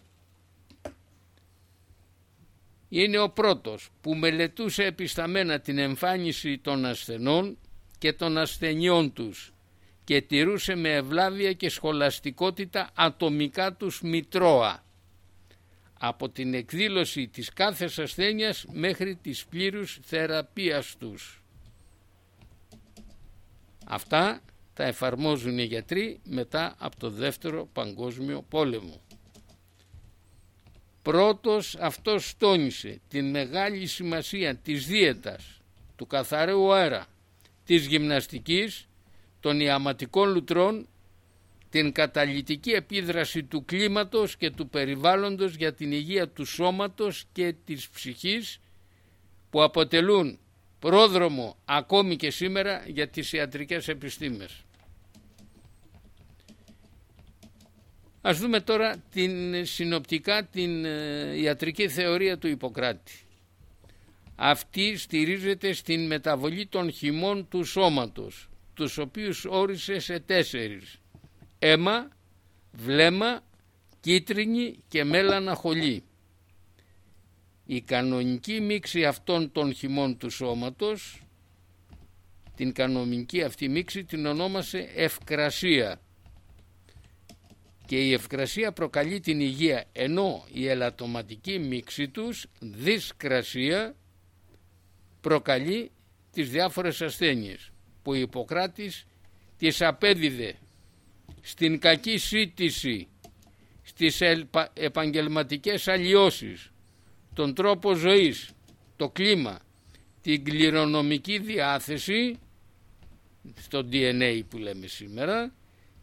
Είναι ο πρώτος που μελετούσε επισταμένα την εμφάνιση των ασθενών και των ασθενειών τους και τηρούσε με ευλάβεια και σχολαστικότητα ατομικά τους μητρώα από την εκδήλωση της κάθε ασθένειας μέχρι της πλήρους θεραπείας τους. Αυτά τα εφαρμόζουν οι γιατροί μετά από το δεύτερο παγκόσμιο πόλεμο. Πρώτος αυτός τόνισε την μεγάλη σημασία της δίαιτας, του καθαρού αέρα, της γυμναστικής, των ιαματικών λουτρών την καταλυτική επίδραση του κλίματος και του περιβάλλοντος για την υγεία του σώματος και της ψυχής που αποτελούν πρόδρομο ακόμη και σήμερα για τις ιατρικές επιστήμες. Ας δούμε τώρα την συνοπτικά την ε, ιατρική θεωρία του Ιπποκράτη. Αυτή στηρίζεται στην μεταβολή των χυμών του σώματος, τους οποίους όρισε σε τέσσερις αίμα, βλέμμα, κίτρινη και μέλανα χολή. Η κανονική μίξη αυτών των χυμών του σώματος, την κανονική αυτή μίξη την ονόμασε ευκρασία και η ευκρασία προκαλεί την υγεία ενώ η ελαττωματική μίξη τους, δυσκρασία, προκαλεί τις διάφορες ασθένειες που ο Ιπποκράτης τις απέδιδε στην κακή σύντηση, στις επαγγελματικές αλλοιώσεις, τον τρόπο ζωής, το κλίμα, την κληρονομική διάθεση στο DNA που λέμε σήμερα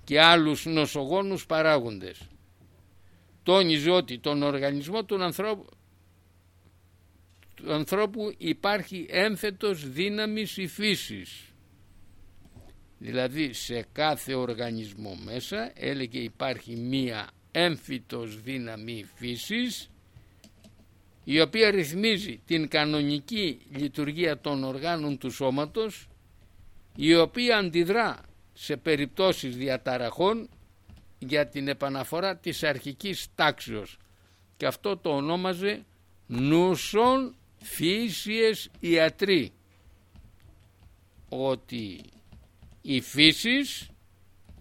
και άλλους νοσογόνους παράγοντες. Τόνιζε ότι τον οργανισμό του ανθρώπου, του ανθρώπου υπάρχει έμφετος δύναμης η φύσης. Δηλαδή σε κάθε οργανισμό μέσα έλεγε υπάρχει μία έμφυτος δύναμη φύσης η οποία ρυθμίζει την κανονική λειτουργία των οργάνων του σώματος η οποία αντιδρά σε περιπτώσεις διαταραχών για την επαναφορά της αρχικής τάξεως. Και αυτό το ονόμαζε νουσον φύσιες ιατροί ότι η φύσης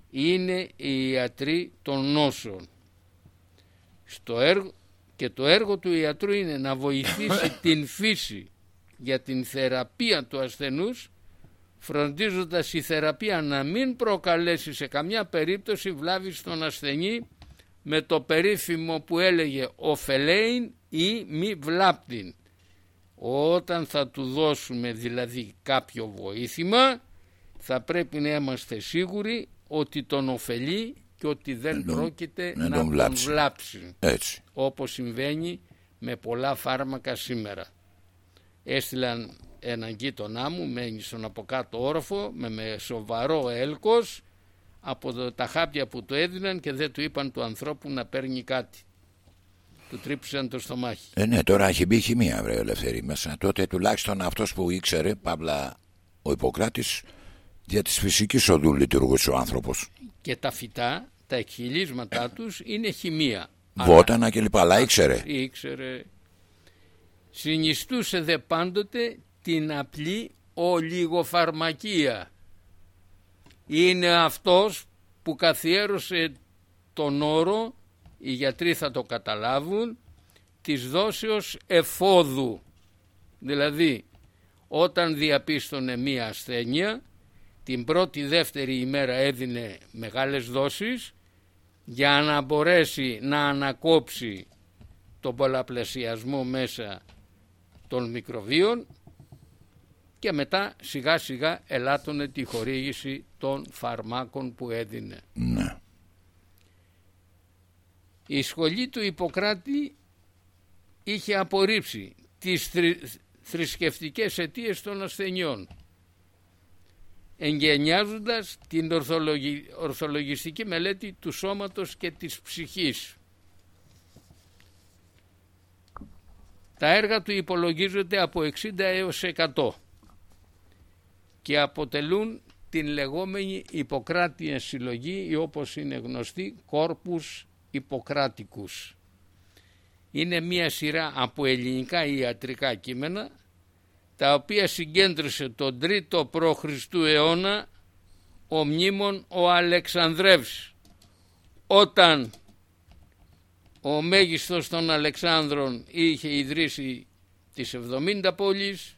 είναι η ιατροί των νόσων. Στο έργο, και το έργο του ιατρού είναι να βοηθήσει <laughs> την φύση για την θεραπεία του ασθενούς φροντίζοντας η θεραπεία να μην προκαλέσει σε καμιά περίπτωση βλάβη στον ασθενή με το περίφημο που έλεγε «οφελέιν» ή «μη βλάπτην». Όταν θα του δώσουμε δηλαδή κάποιο βοήθημα θα πρέπει να είμαστε σίγουροι ότι τον ωφελεί και ότι δεν πρόκειται να, τον, βλάψει. βλάψει. Έτσι. Όπως συμβαίνει με πολλά φάρμακα σήμερα. Έστειλαν έναν γείτονά μου, μένει στον από κάτω όροφο, με, με σοβαρό έλκος από τα χάπια που του έδιναν και δεν του είπαν του ανθρώπου να παίρνει κάτι. Του τρύπησαν το στομάχι. Ε, ναι, τώρα έχει μπει χημεία, βρε Ελευθερή μέσα. Τότε τουλάχιστον αυτός που ήξερε, Παύλα, ο Ιπποκράτης, δια της φυσικής οδού λειτουργούσε ο άνθρωπος. Και τα φυτά, τα εκχυλίσματά τους είναι χημεία. Βότανα και λοιπά, αλλά ήξερε. Ήξερε. Συνιστούσε δε πάντοτε την απλή ολιγοφαρμακία. Είναι αυτός που καθιέρωσε τον όρο, οι γιατροί θα το καταλάβουν, της δόσεως εφόδου. Δηλαδή, όταν διαπίστωνε μία ασθένεια, την πρώτη δεύτερη ημέρα έδινε μεγάλες δόσεις για να μπορέσει να ανακόψει τον πολλαπλασιασμό μέσα των μικροβίων και μετά σιγά σιγά ελάττωνε τη χορήγηση των φαρμάκων που έδινε. Ναι. Η σχολή του Ιπποκράτη είχε απορρίψει τις θρησκευτικές αιτίες των ασθενειών εγγενιάζοντας την ορθολογιστική μελέτη του σώματος και της ψυχής. Τα έργα του υπολογίζονται από 60 έως 100 και αποτελούν την λεγόμενη Ιπποκράτια συλλογή ή όπως είναι γνωστή κόρπους Ιπποκράτικους. Είναι μία σειρά από ελληνικά ιατρικά κείμενα τα οποία συγκέντρωσε τον 3ο π.Χ. αιώνα ο μνήμων ο Αλεξανδρεύς όταν ο μέγιστος των Αλεξάνδρων είχε ιδρύσει τις 70 πόλεις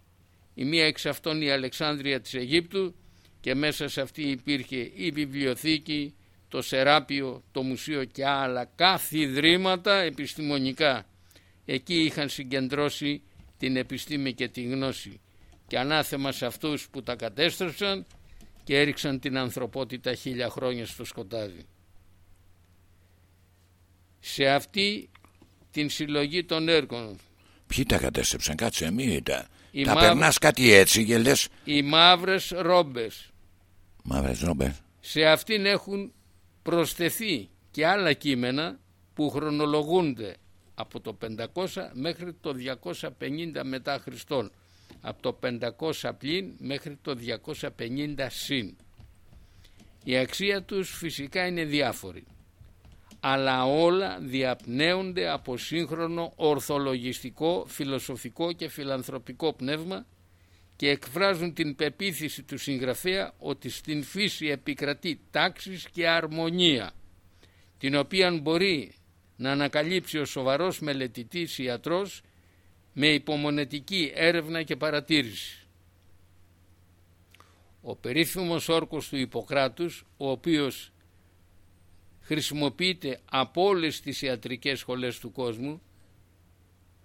η μία εξ αυτών η Αλεξάνδρεια της Αιγύπτου και μέσα σε αυτή υπήρχε η βιβλιοθήκη, το σεράπιο, το μουσείο και άλλα καθιδρύματα επιστημονικά. Εκεί είχαν συγκεντρώσει την επιστήμη και τη γνώση και ανάθεμα σε αυτούς που τα κατέστρεψαν και έριξαν την ανθρωπότητα χίλια χρόνια στο σκοτάδι. Σε αυτή την συλλογή των έργων Ποιοι τα κατέστρεψαν, κάτσε μη τα, τα μαύρ... περνάς κάτι έτσι και λες Οι μαύρες ρόμπες. Μαύρες ρόμπες. Σε αυτήν έχουν προσθεθεί και άλλα κείμενα που χρονολογούνται από το 500 μέχρι το 250 μετά Χριστόν. Από το 500 πλην μέχρι το 250 συν. Η αξία τους φυσικά είναι διάφορη αλλά όλα διαπνέονται από σύγχρονο ορθολογιστικό, φιλοσοφικό και φιλανθρωπικό πνεύμα και εκφράζουν την πεποίθηση του συγγραφέα ότι στην φύση επικρατεί τάξης και αρμονία την οποία μπορεί να ανακαλύψει ο σοβαρός μελετητής ιατρός με υπομονετική έρευνα και παρατήρηση. Ο περίφημος όρκος του Ιπποκράτους, ο οποίος χρησιμοποιείται από όλες τις ιατρικές σχολές του κόσμου.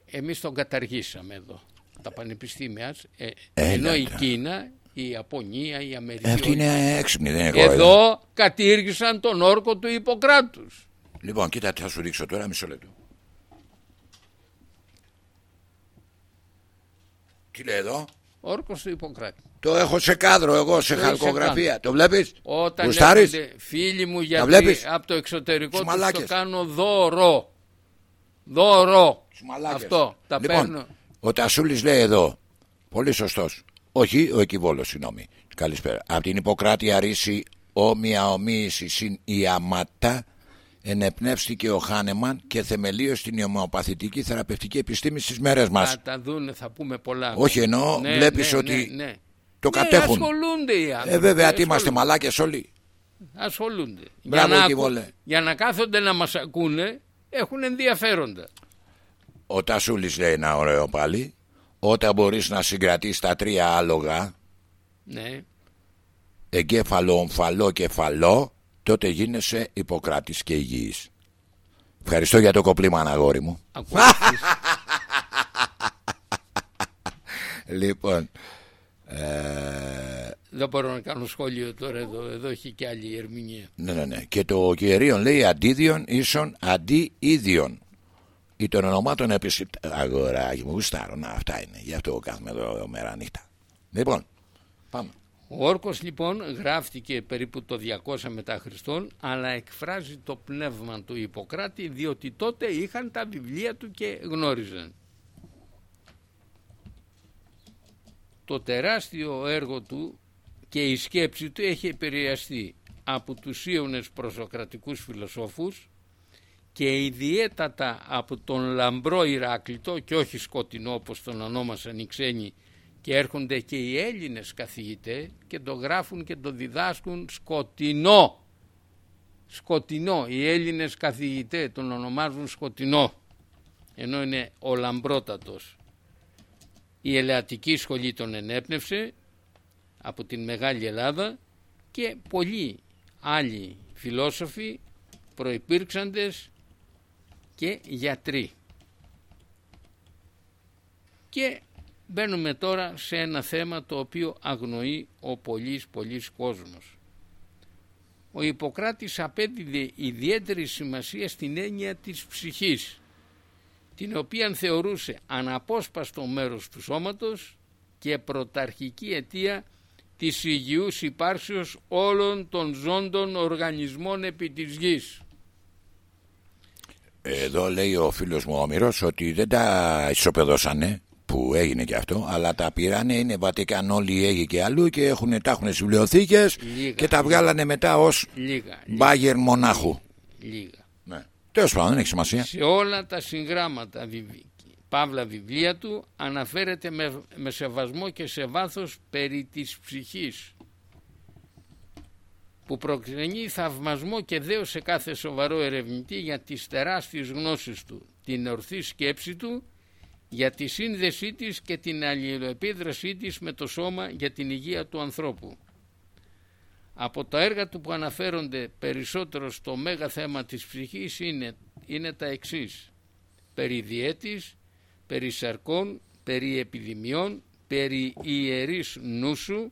Εμείς τον καταργήσαμε εδώ τα πανεπιστήμια ε, ενώ η Κίνα η Ιαπωνία, η Αμερική αυτή είναι έξυπνη δεν είναι εδώ κατήργησαν τον όρκο του Ιπποκράτους. Λοιπόν κοίτα τι θα σου ρίξω τώρα μισό λεπτό. Τι λέει εδώ; Όρκος του Ιπποκράτη το έχω σε κάδρο εγώ σε χαλκογραφία. Το βλέπεις; Όταν έρχονται φίλοι μου γιατί από το εξωτερικό τους το κάνω δώρο. Δώρο. Αυτό τα λοιπόν, παίρνω. Ο Τασούλης λέει εδώ. Πολύ σωστός. Όχι, ο Εκιβόλο, συγγνώμη. Καλησπέρα. Από την Ιπποκράτεια ρίση όμοια ομοίηση συν η αματά ενεπνεύστηκε ο Χάνεμαν και θεμελίωσε την ομοιοπαθητική θεραπευτική επιστήμη στις μέρες μας. Θα τα δούνε, θα πούμε πολλά. Όχι εννοώ, ναι, βλέπεις ναι, ότι ναι, ναι. Το ναι, κατέχουν. ασχολούνται οι άνθρωποι. Ε, βέβαια, τι είμαστε μαλάκες όλοι. Ασχολούνται. Μπράβο, για, να, για να κάθονται να μας ακούνε, έχουν ενδιαφέροντα. Ο Τασούλης λέει ένα ωραίο πάλι. Όταν μπορείς να συγκρατήσει τα τρία άλογα. Ναι. Εγκέφαλο, ομφαλό, κεφαλό, τότε γίνεσαι υποκράτη και υγιής. Ευχαριστώ για το κοπλίμα, αγόρι μου. <laughs> λοιπόν, ε... Δεν μπορώ να κάνω σχόλιο τώρα εδώ, εδώ έχει και άλλη ερμηνεία. Ναι, ναι, ναι. Και το κυρίον λέει αντίδιον ίσον αντί ίδιον. Ή των ονομάτων επίση. Αγοράκι μου, γουστάρω. Να, αυτά είναι. Γι' αυτό κάθομαι εδώ μέρα νύχτα. Λοιπόν, πάμε. Ο όρκος λοιπόν γράφτηκε περίπου το 200 μετά Χριστόν αλλά εκφράζει το πνεύμα του Ιπποκράτη διότι τότε είχαν τα βιβλία του και γνώριζαν. το τεράστιο έργο του και η σκέψη του έχει επηρεαστεί από τους Ιωνες προσοκρατικούς φιλοσόφους και ιδιαίτατα από τον λαμπρό Ηράκλειτο και όχι σκοτεινό όπως τον ονόμασαν οι ξένοι και έρχονται και οι Έλληνες καθηγητές και το γράφουν και το διδάσκουν σκοτεινό. Σκοτεινό. Οι Έλληνες καθηγητές τον ονομάζουν σκοτεινό ενώ είναι ο λαμπρότατος. Η Ελεατική Σχολή τον ενέπνευσε από την Μεγάλη Ελλάδα και πολλοί άλλοι φιλόσοφοι, προϋπήρξαντες και γιατροί. Και μπαίνουμε τώρα σε ένα θέμα το οποίο αγνοεί ο πολλής πολλής κόσμος. Ο Ιπποκράτης απέδιδε ιδιαίτερη σημασία στην έννοια της ψυχής την οποία θεωρούσε αναπόσπαστο μέρος του σώματος και πρωταρχική αιτία της υγιούς υπάρξεως όλων των ζώντων οργανισμών επί της γης. Εδώ λέει ο φίλος μου ο Μυρός ότι δεν τα ισοπεδώσανε που έγινε και αυτό αλλά τα πήρανε είναι Βατικαν όλοι οι και αλλού και έχουν, τα έχουν στις βιβλιοθήκες και τα βγάλανε μετά ως μπάγερ μονάχου. Λίγα. Τέλος πάντων, δεν έχει σημασία. Σε όλα τα συγγράμματα, παύλα βιβλία του, αναφέρεται με, με σεβασμό και σε βάθος περί της ψυχής που προξενεί θαυμασμό και δέος σε κάθε σοβαρό ερευνητή για τις τεράστιες γνώσεις του, την ορθή σκέψη του, για τη σύνδεσή της και την αλληλοεπίδρασή της με το σώμα για την υγεία του ανθρώπου. Από τα έργα του που αναφέρονται περισσότερο στο μέγα θέμα της ψυχής είναι, είναι τα εξής. Περί διέτης, περί σαρκών, περί επιδημιών, περί ιερής νούσου,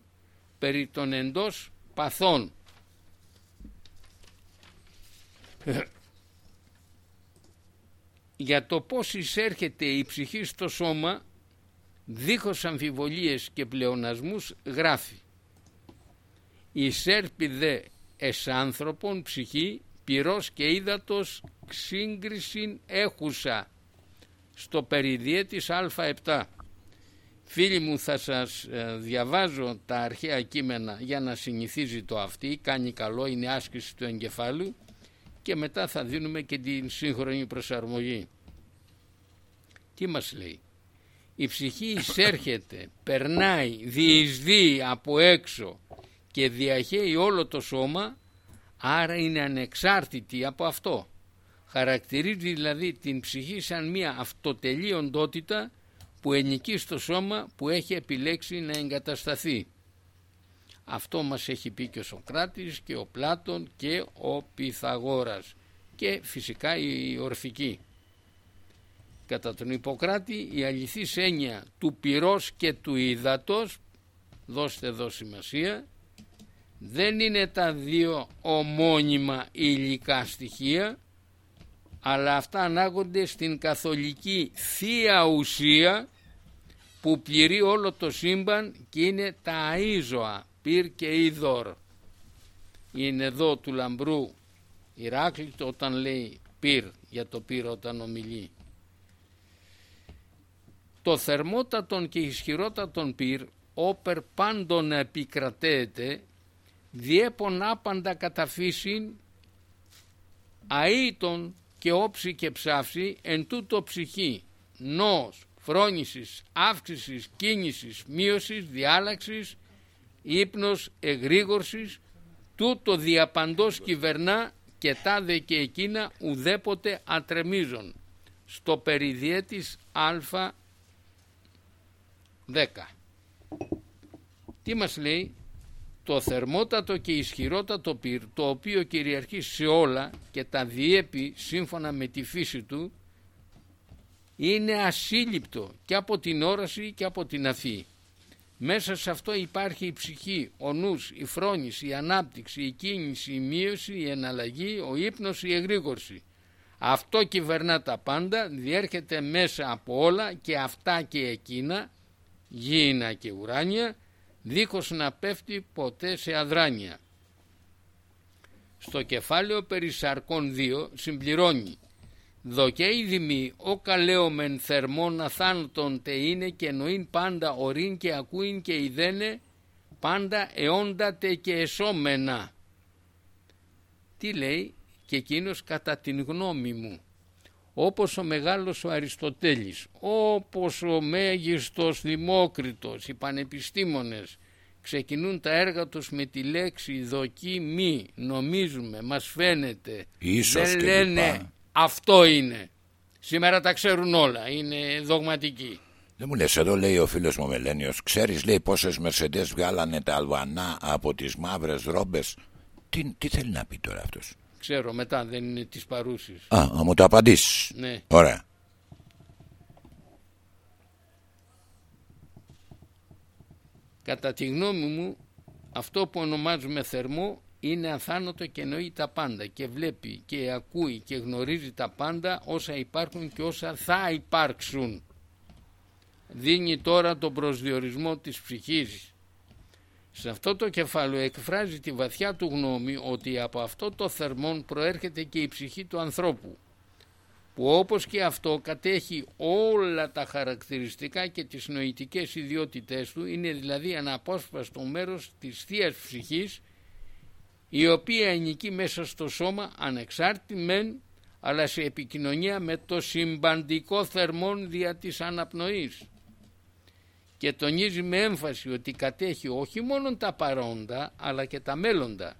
περί των εντός παθών. Για το πώς εισέρχεται η ψυχή στο σώμα, δίχως αμφιβολίες και πλεονασμούς γράφει. Εισέρπιδε εσάνθρωπον άνθρωπον ψυχή πυρός και ύδατος σύγκριση έχουσα στο περιδιέ της Α7. Φίλοι μου θα σας ε, διαβάζω τα αρχαία κείμενα για να συνηθίζει το αυτή, κάνει καλό, είναι άσκηση του εγκεφάλου και μετά θα δίνουμε και την σύγχρονη προσαρμογή. Τι μας λέει; Η ψυχή εισέρχεται, περνάει, διεισδύει από έξω και διαχέει όλο το σώμα άρα είναι ανεξάρτητη από αυτό. Χαρακτηρίζει δηλαδή την ψυχή σαν μια αυτοτελή οντότητα που ενικεί στο σώμα που έχει επιλέξει να εγκατασταθεί. Αυτό μας έχει πει και ο Σοκράτης και ο Πλάτων και ο Πυθαγόρας και φυσικά η Ορφική. Κατά τον Ιπποκράτη η αληθής έννοια του πυρός και του ύδατος, δώστε εδώ σημασία, δεν είναι τα δύο ομώνυμα υλικά στοιχεία, αλλά αυτά ανάγονται στην καθολική θεία ουσία που πληρεί όλο το σύμπαν και είναι τα αΐζωα, πυρ και είδωρ. Είναι εδώ του λαμπρού Ηράκλειτο όταν λέει πυρ για το πυρ όταν ομιλεί. Το θερμότατον και ισχυρότατον πυρ όπερ πάντων επικρατέεται διέπον άπαντα κατά φύσιν αήτων και όψη και ψάφση εν τούτο ψυχή νόος, φρόνησης, αύξησης, κίνησης, μείωσης, διάλαξης, ύπνος, εγρήγορσης τούτο διαπαντός κυβερνά και τάδε και εκείνα ουδέποτε ατρεμίζουν στο περιδιέτης α 10. Τι μας λέει; Το θερμότατο και ισχυρότατο πυρ το οποίο κυριαρχεί σε όλα και τα διέπει σύμφωνα με τη φύση του είναι ασύλληπτο και από την όραση και από την αφή. Μέσα σε αυτό υπάρχει η ψυχή, ο νους, η φρόνηση, η ανάπτυξη, η κίνηση, η μείωση, η εναλλαγή, ο ύπνος, η εγρήγορση. Αυτό κυβερνά τα πάντα, διέρχεται μέσα από όλα και αυτά και εκείνα, γήινα και ουράνια, δίχως να πέφτει ποτέ σε αδράνεια. Στο κεφάλαιο περί σαρκών 2 συμπληρώνει «Δοκέ η ο καλέομεν θερμόν αθάνωτον τε είναι και νοήν πάντα ορήν και ακούειν και ιδένε πάντα αιώντατε και εσώμενα». Τι λέει και εκείνος κατά την γνώμη μου όπως ο μεγάλος ο Αριστοτέλης, όπως ο μέγιστος Δημόκριτος, οι πανεπιστήμονες ξεκινούν τα έργα τους με τη λέξη δοκιμή, νομίζουμε, μας φαίνεται, Ίσως δεν λένε αυτό είναι. Σήμερα τα ξέρουν όλα, είναι δογματικοί. Δεν μου λες εδώ λέει ο φίλος μου Μελένιος Ξέρεις λέει πόσες Μερσεντές βγάλανε τα Αλβανά από τις μαύρες ρόμπες; Τι, τι θέλει να πει τώρα αυτός; Ξέρω μετά δεν είναι της παρούσης Α, να μου το απαντήσεις Ναι Ωραία Κατά τη γνώμη μου αυτό που ονομάζουμε θερμό είναι αθάνατο και εννοεί τα πάντα και βλέπει και ακούει και γνωρίζει τα πάντα όσα υπάρχουν και όσα θα υπάρξουν. Δίνει τώρα τον προσδιορισμό της ψυχής. Σε αυτό το κεφάλαιο εκφράζει τη βαθιά του γνώμη ότι από αυτό το θερμόν προέρχεται και η ψυχή του ανθρώπου που όπως και αυτό κατέχει όλα τα χαρακτηριστικά και τις νοητικές ιδιότητές του είναι δηλαδή αναπόσπαστο μέρος της Θείας Ψυχής η οποία ενικεί μέσα στο σώμα ανεξάρτητη μεν αλλά σε επικοινωνία με το συμπαντικό θερμόν δια της αναπνοής και τονίζει με έμφαση ότι κατέχει όχι μόνο τα παρόντα αλλά και τα μέλλοντα.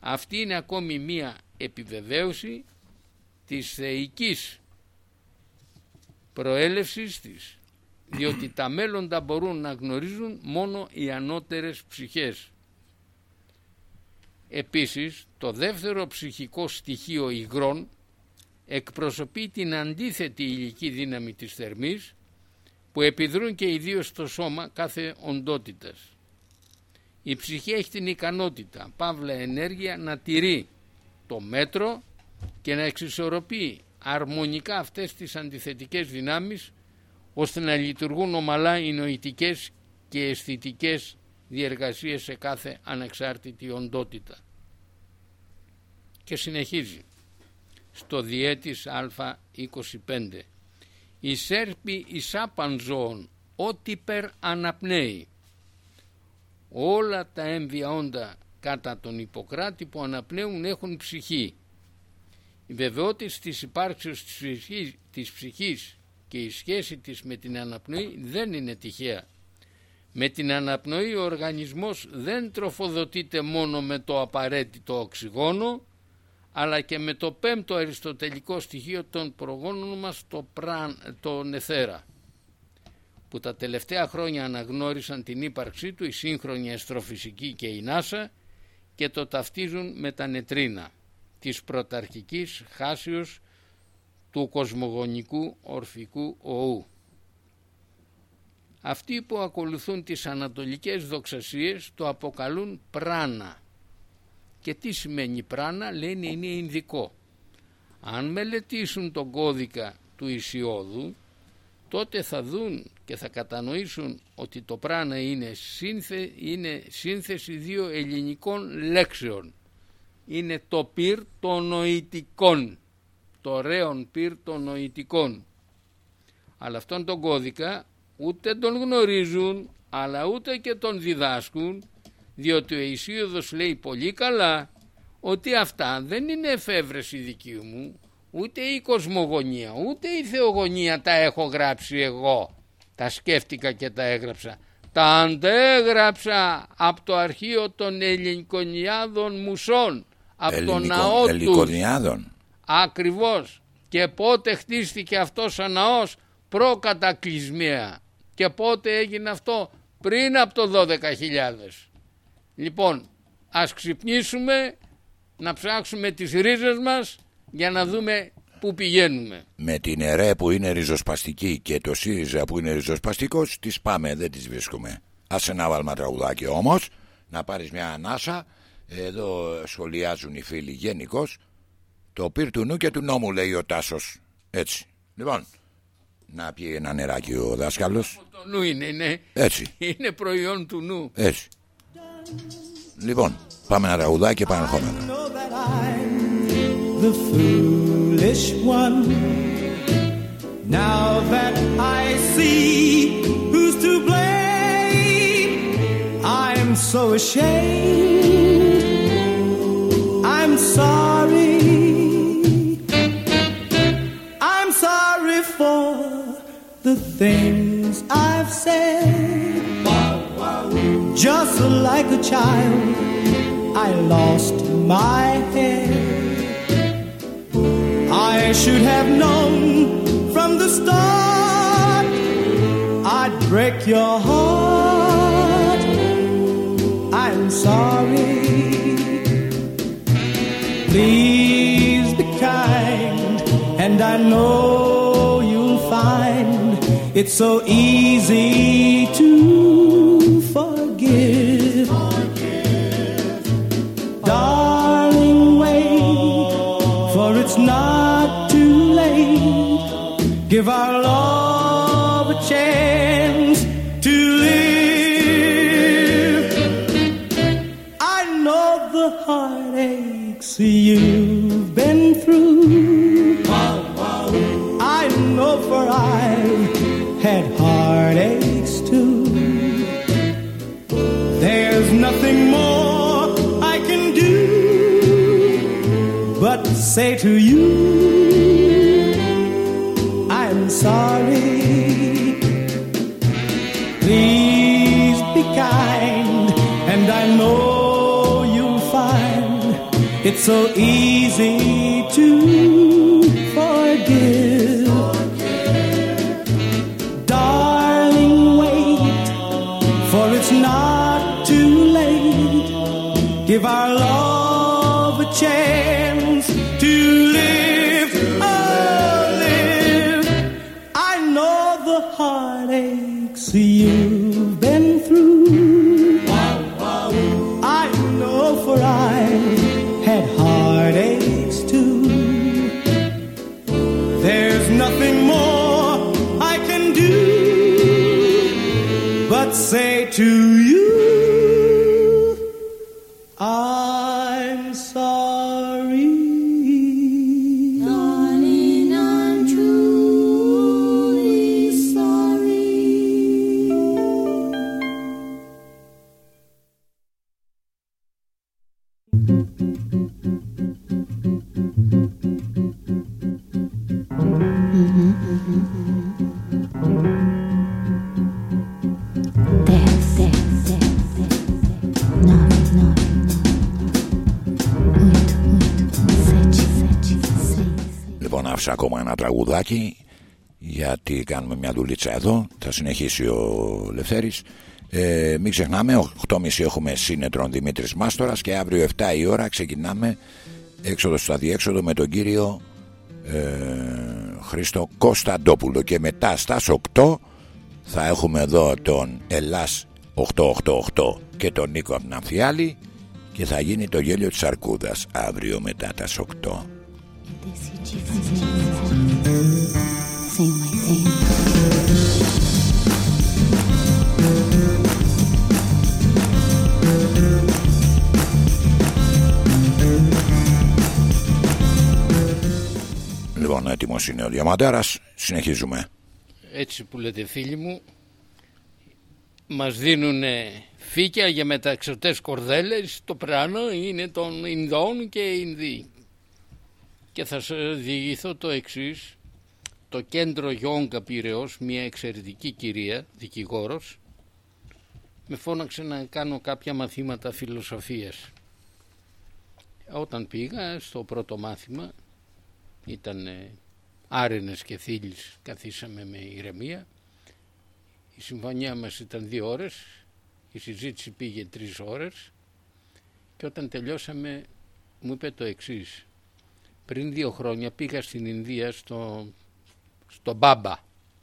Αυτή είναι ακόμη μία επιβεβαίωση της θεϊκής προέλευσης της διότι τα μέλλοντα μπορούν να γνωρίζουν μόνο οι ανώτερες ψυχές. Επίσης το δεύτερο ψυχικό στοιχείο υγρών εκπροσωπεί την αντίθετη υλική δύναμη της θερμής που επιδρούν και ιδίω στο σώμα κάθε οντότητας. Η ψυχή έχει την ικανότητα, παύλα ενέργεια, να τηρεί το μέτρο και να εξισορροπεί αρμονικά αυτές τις αντιθετικές δυνάμεις ώστε να λειτουργούν ομαλά οι νοητικές και αισθητικές διεργασίες σε κάθε ανεξάρτητη οντότητα. Και συνεχίζει στο διέτης Α25 «Η σέρπη εισάπαν ζώων, ό,τι περ αναπνέει». Όλα τα έμβια όντα κατά τον Ιπποκράτη που αναπνέουν έχουν ψυχή η βεβαιότητα της υπάρξεως της ψυχής, της ψυχής και η σχέση της με την αναπνοή δεν είναι τυχαία. Με την αναπνοή ο οργανισμός δεν τροφοδοτείται μόνο με το απαραίτητο οξυγόνο αλλά και με το πέμπτο αριστοτελικό στοιχείο των προγόνων μας το, πραν, το νεθέρα που τα τελευταία χρόνια αναγνώρισαν την ύπαρξή του η σύγχρονη αστροφυσική και η ΝΑΣΑ και το ταυτίζουν με τα νετρίνα της πρωταρχικής χάσεως του κοσμογονικού ορφικού οού. Αυτοί που ακολουθούν τις ανατολικές δοξασίες το αποκαλούν πράνα. Και τι σημαίνει πράνα; Λένε είναι Ινδικό. Αν μελετήσουν τον κώδικα του Ισιώδου τότε θα δουν και θα κατανοήσουν ότι το πράνα είναι, σύνθε, είναι σύνθεση δύο ελληνικών λέξεων. Είναι το πυρ των νοητικών, το ρέον πυρ των νοητικών. Αλλά αυτόν τον κώδικα ούτε τον γνωρίζουν αλλά ούτε και τον διδάσκουν διότι ο Ισίωδος λέει πολύ καλά ότι αυτά δεν είναι εφεύρεση δική μου ούτε η κοσμογονία ούτε η θεογονία τα έχω γράψει εγώ. Τα σκέφτηκα και τα έγραψα. Τα αντέγραψα από το αρχείο των Ελληνικονιάδων μουσών από το ναό τους. Ακριβώς. Και πότε χτίστηκε αυτός ο ναός; Προκατακλυσμία και πότε έγινε αυτό πριν από το 12.000 λοιπόν ας ξυπνήσουμε να ψάξουμε τις ρίζες μας για να δούμε πού πηγαίνουμε. Με την ΕΡΕ που είναι ριζοσπαστική και το ΣΥΡΙΖΑ που είναι ριζοσπαστικός τις πάμε δεν τις βρίσκουμε. Ας ένα βάλμα τραγουδάκι όμως να πάρεις μια ανάσα εδώ σχολιάζουν οι φίλοι γενικώς. Το πυρ του νου και του νόμου λέει ο Τάσος έτσι. Λοιπόν να πιει ένα νεράκι ο δάσκαλος Το νου είναι, είναι, Έτσι είναι προϊόν του νου Έτσι Λοιπόν πάμε ένα τραγουδάκι και πάμε ερχόμενα the foolish one. Now that I see who's to blame, I'm so ashamed. I'm sorry. I'm sorry for the things I've said. Just like a child, I lost my head. I should have known from the start I'd break your heart. I'm sorry. Please be kind, and I know it's so easy to forgive. Darling, wait, for it's not too late. Give our love a chance say to you, I'm sorry. Please be kind, and I know you'll find it's so easy to forgive. Darling, wait, for it's not too late. Give our love τραγουδάκι γιατί κάνουμε μια δουλίτσα εδώ. Θα συνεχίσει ο Λευθέρης. Ε, μην ξεχνάμε, 8.30 έχουμε σύνετρον Δημήτρης Μάστορας και αύριο 7 η ώρα ξεκινάμε έξοδο στο αδιέξοδο με τον κύριο ε, Χρήστο Κωνσταντόπουλο και μετά στα 8 θα έχουμε εδώ τον Ελλάς 888 και τον Νίκο Απναμφιάλη και θα γίνει το γέλιο της Αρκούδας αύριο μετά τα 8. Decidi fazer sem mais tempo. Λοιπόν, έτοιμος είναι ο Διαμαντέρας. Συνεχίζουμε. έτσι που λέτε φίλοι μου μας δίνουν φύκια για μεταξωτές κορδέλες το πράνο είναι των Ινδών και Ινδί και θα σας διηγηθώ το εξής το κέντρο Γιόγκα Πυραιός μια εξαιρετική κυρία δικηγόρος με φώναξε να κάνω κάποια μαθήματα φιλοσοφίας. Όταν πήγα στο πρώτο μάθημα ήταν άρενες και θύλεις καθίσαμε με ηρεμία. Η συμφωνία μας ήταν δύο ώρες η συζήτηση πήγε τρεις ώρες και όταν τελειώσαμε μου είπε το εξής. Πριν δύο χρόνια πήγα στην Ινδία στο, στο Μπάμπα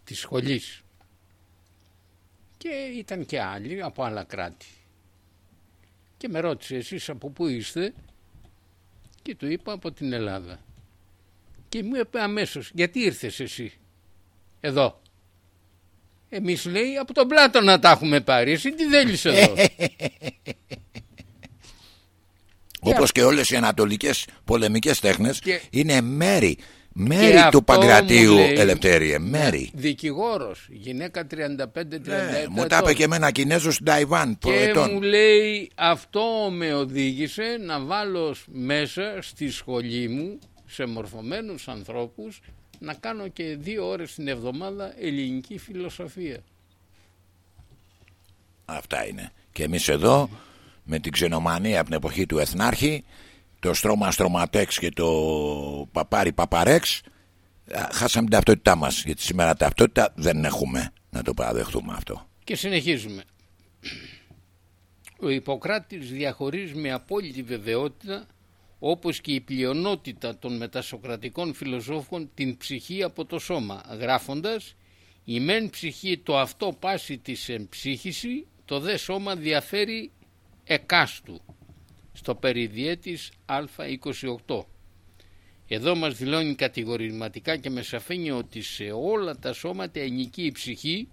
της σχολής. Και ήταν και άλλοι από άλλα κράτη. Και με ρώτησε εσείς από πού είστε; Και του είπα από την Ελλάδα και μου είπε αμέσως γιατί ήρθες εσύ εδώ; Εμείς λέει από τον Πλάτο να τα έχουμε πάρει. Εσύ τι θέλεις εδώ; <laughs> Όπως και όλες οι ανατολικές πολεμικές τέχνες Και- είναι μέρη. Και Μέρη αυτό του Παγκρατίου μου λέει- Ελευθερία. Μέρη. δικηγόρος γυναίκα 35-37 Ναι, μου τα είπε και με ένα Κινέζος στην Ταϊβάν και προετών. μου λέει αυτό με οδήγησε να βάλω μέσα στη σχολή μου σε μορφωμένους ανθρώπους να κάνω και δύο ώρες την εβδομάδα ελληνική φιλοσοφία. Αυτά είναι. Και εμείς εδώ με την ξενομανία από την εποχή του Εθνάρχη, το στρώμα στρωματέξ και το παπάρι παπαρέξ, α, χάσαμε την ταυτότητά μας. Γιατί σήμερα ταυτότητα δεν έχουμε να το παραδεχτούμε αυτό. Και συνεχίζουμε. Ο Ιπποκράτης διαχωρίζει με απόλυτη βεβαιότητα όπως και η πλειονότητα των μετασοκρατικών φιλοσόφων την ψυχή από το σώμα γράφοντας «Η μεν ψυχή το αυτό πάση της εμψύχηση, το δε σώμα διαφέρει εκάστου» στο περιδιέτης Α28. Εδώ μας δηλώνει κατηγορηματικά και με σαφήνεια ότι σε όλα τα σώματα ενικεί η ψυχή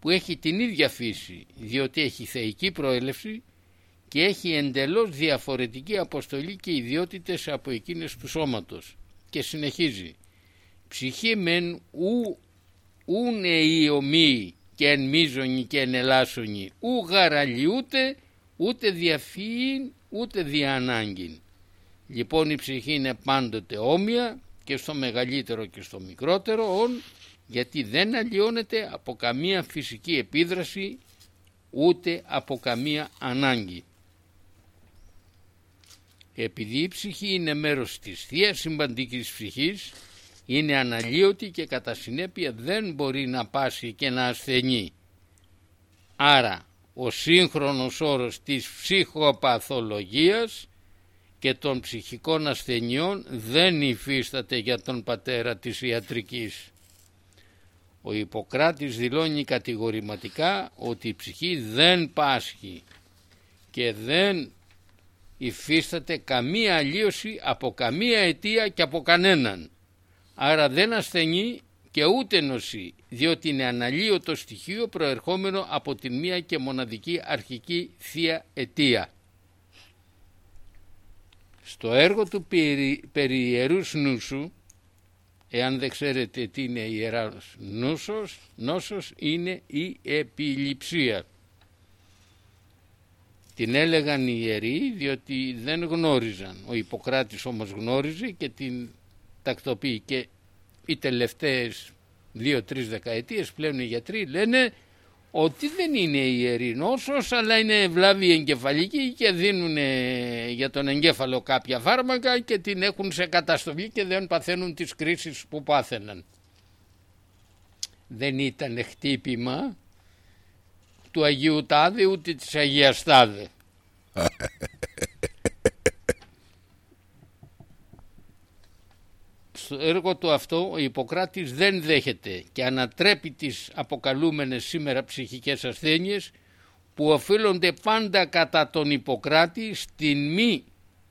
που έχει την ίδια φύση διότι έχει θεϊκή προέλευση και έχει εντελώς διαφορετική αποστολή και ιδιότητες από εκείνες του σώματος. Και συνεχίζει «Ψυχή μεν ου, ουν εη ομοίη και εν μίζωνη και εν ελάσσονη ου γαραλιούται ούτε διαφύειν ούτε διανάγκην». Λοιπόν η ψυχή είναι πάντοτε όμοια και στο μεγαλύτερο και στο μικρότερο όν γιατί δεν αλλοιώνεται από καμία φυσική επίδραση ούτε από καμία ανάγκη. Επειδή η ψυχή είναι μέρος της θείας συμπαντικής ψυχής, είναι αναλύωτη και κατά συνέπεια δεν μπορεί να πάσει και να ασθενεί. Άρα ο σύγχρονος όρος της ψυχοπαθολογίας και των ψυχικών ασθενειών δεν υφίσταται για τον πατέρα της ιατρικής. Ο Ιπποκράτης δηλώνει κατηγορηματικά ότι η ψυχή δεν πάσχει και δεν υφίσταται καμία αλλίωση από καμία αιτία και από κανέναν. Άρα δεν ασθενεί και ούτε νοσεί, διότι είναι αναλύωτο στοιχείο προερχόμενο από την μία και μοναδική αρχική θεία αιτία. Στο έργο του περί, περί ιερούς νούσου, εάν δεν ξέρετε τι είναι ιεράς νούσος, νόσος είναι η επιληψία. Την έλεγαν οι ιεροί διότι δεν γνώριζαν. Ο Ιπποκράτης όμως γνώριζε και την τακτοποιεί και οι τελευταίες δύο-τρεις δεκαετίες πλέον οι γιατροί λένε ότι δεν είναι ιερή νόσος αλλά είναι βλάβη εγκεφαλική και δίνουν για τον εγκέφαλο κάποια φάρμακα και την έχουν σε καταστολή και δεν παθαίνουν τις κρίσεις που πάθαιναν. δεν ήταν χτύπημα του Αγίου Τάδε ούτε της Αγίας Τάδε. <laughs> Στο έργο του αυτό ο Ιπποκράτης δεν δέχεται και ανατρέπει τις αποκαλούμενες σήμερα ψυχικές ασθένειες που οφείλονται πάντα κατά τον Ιπποκράτη στην μη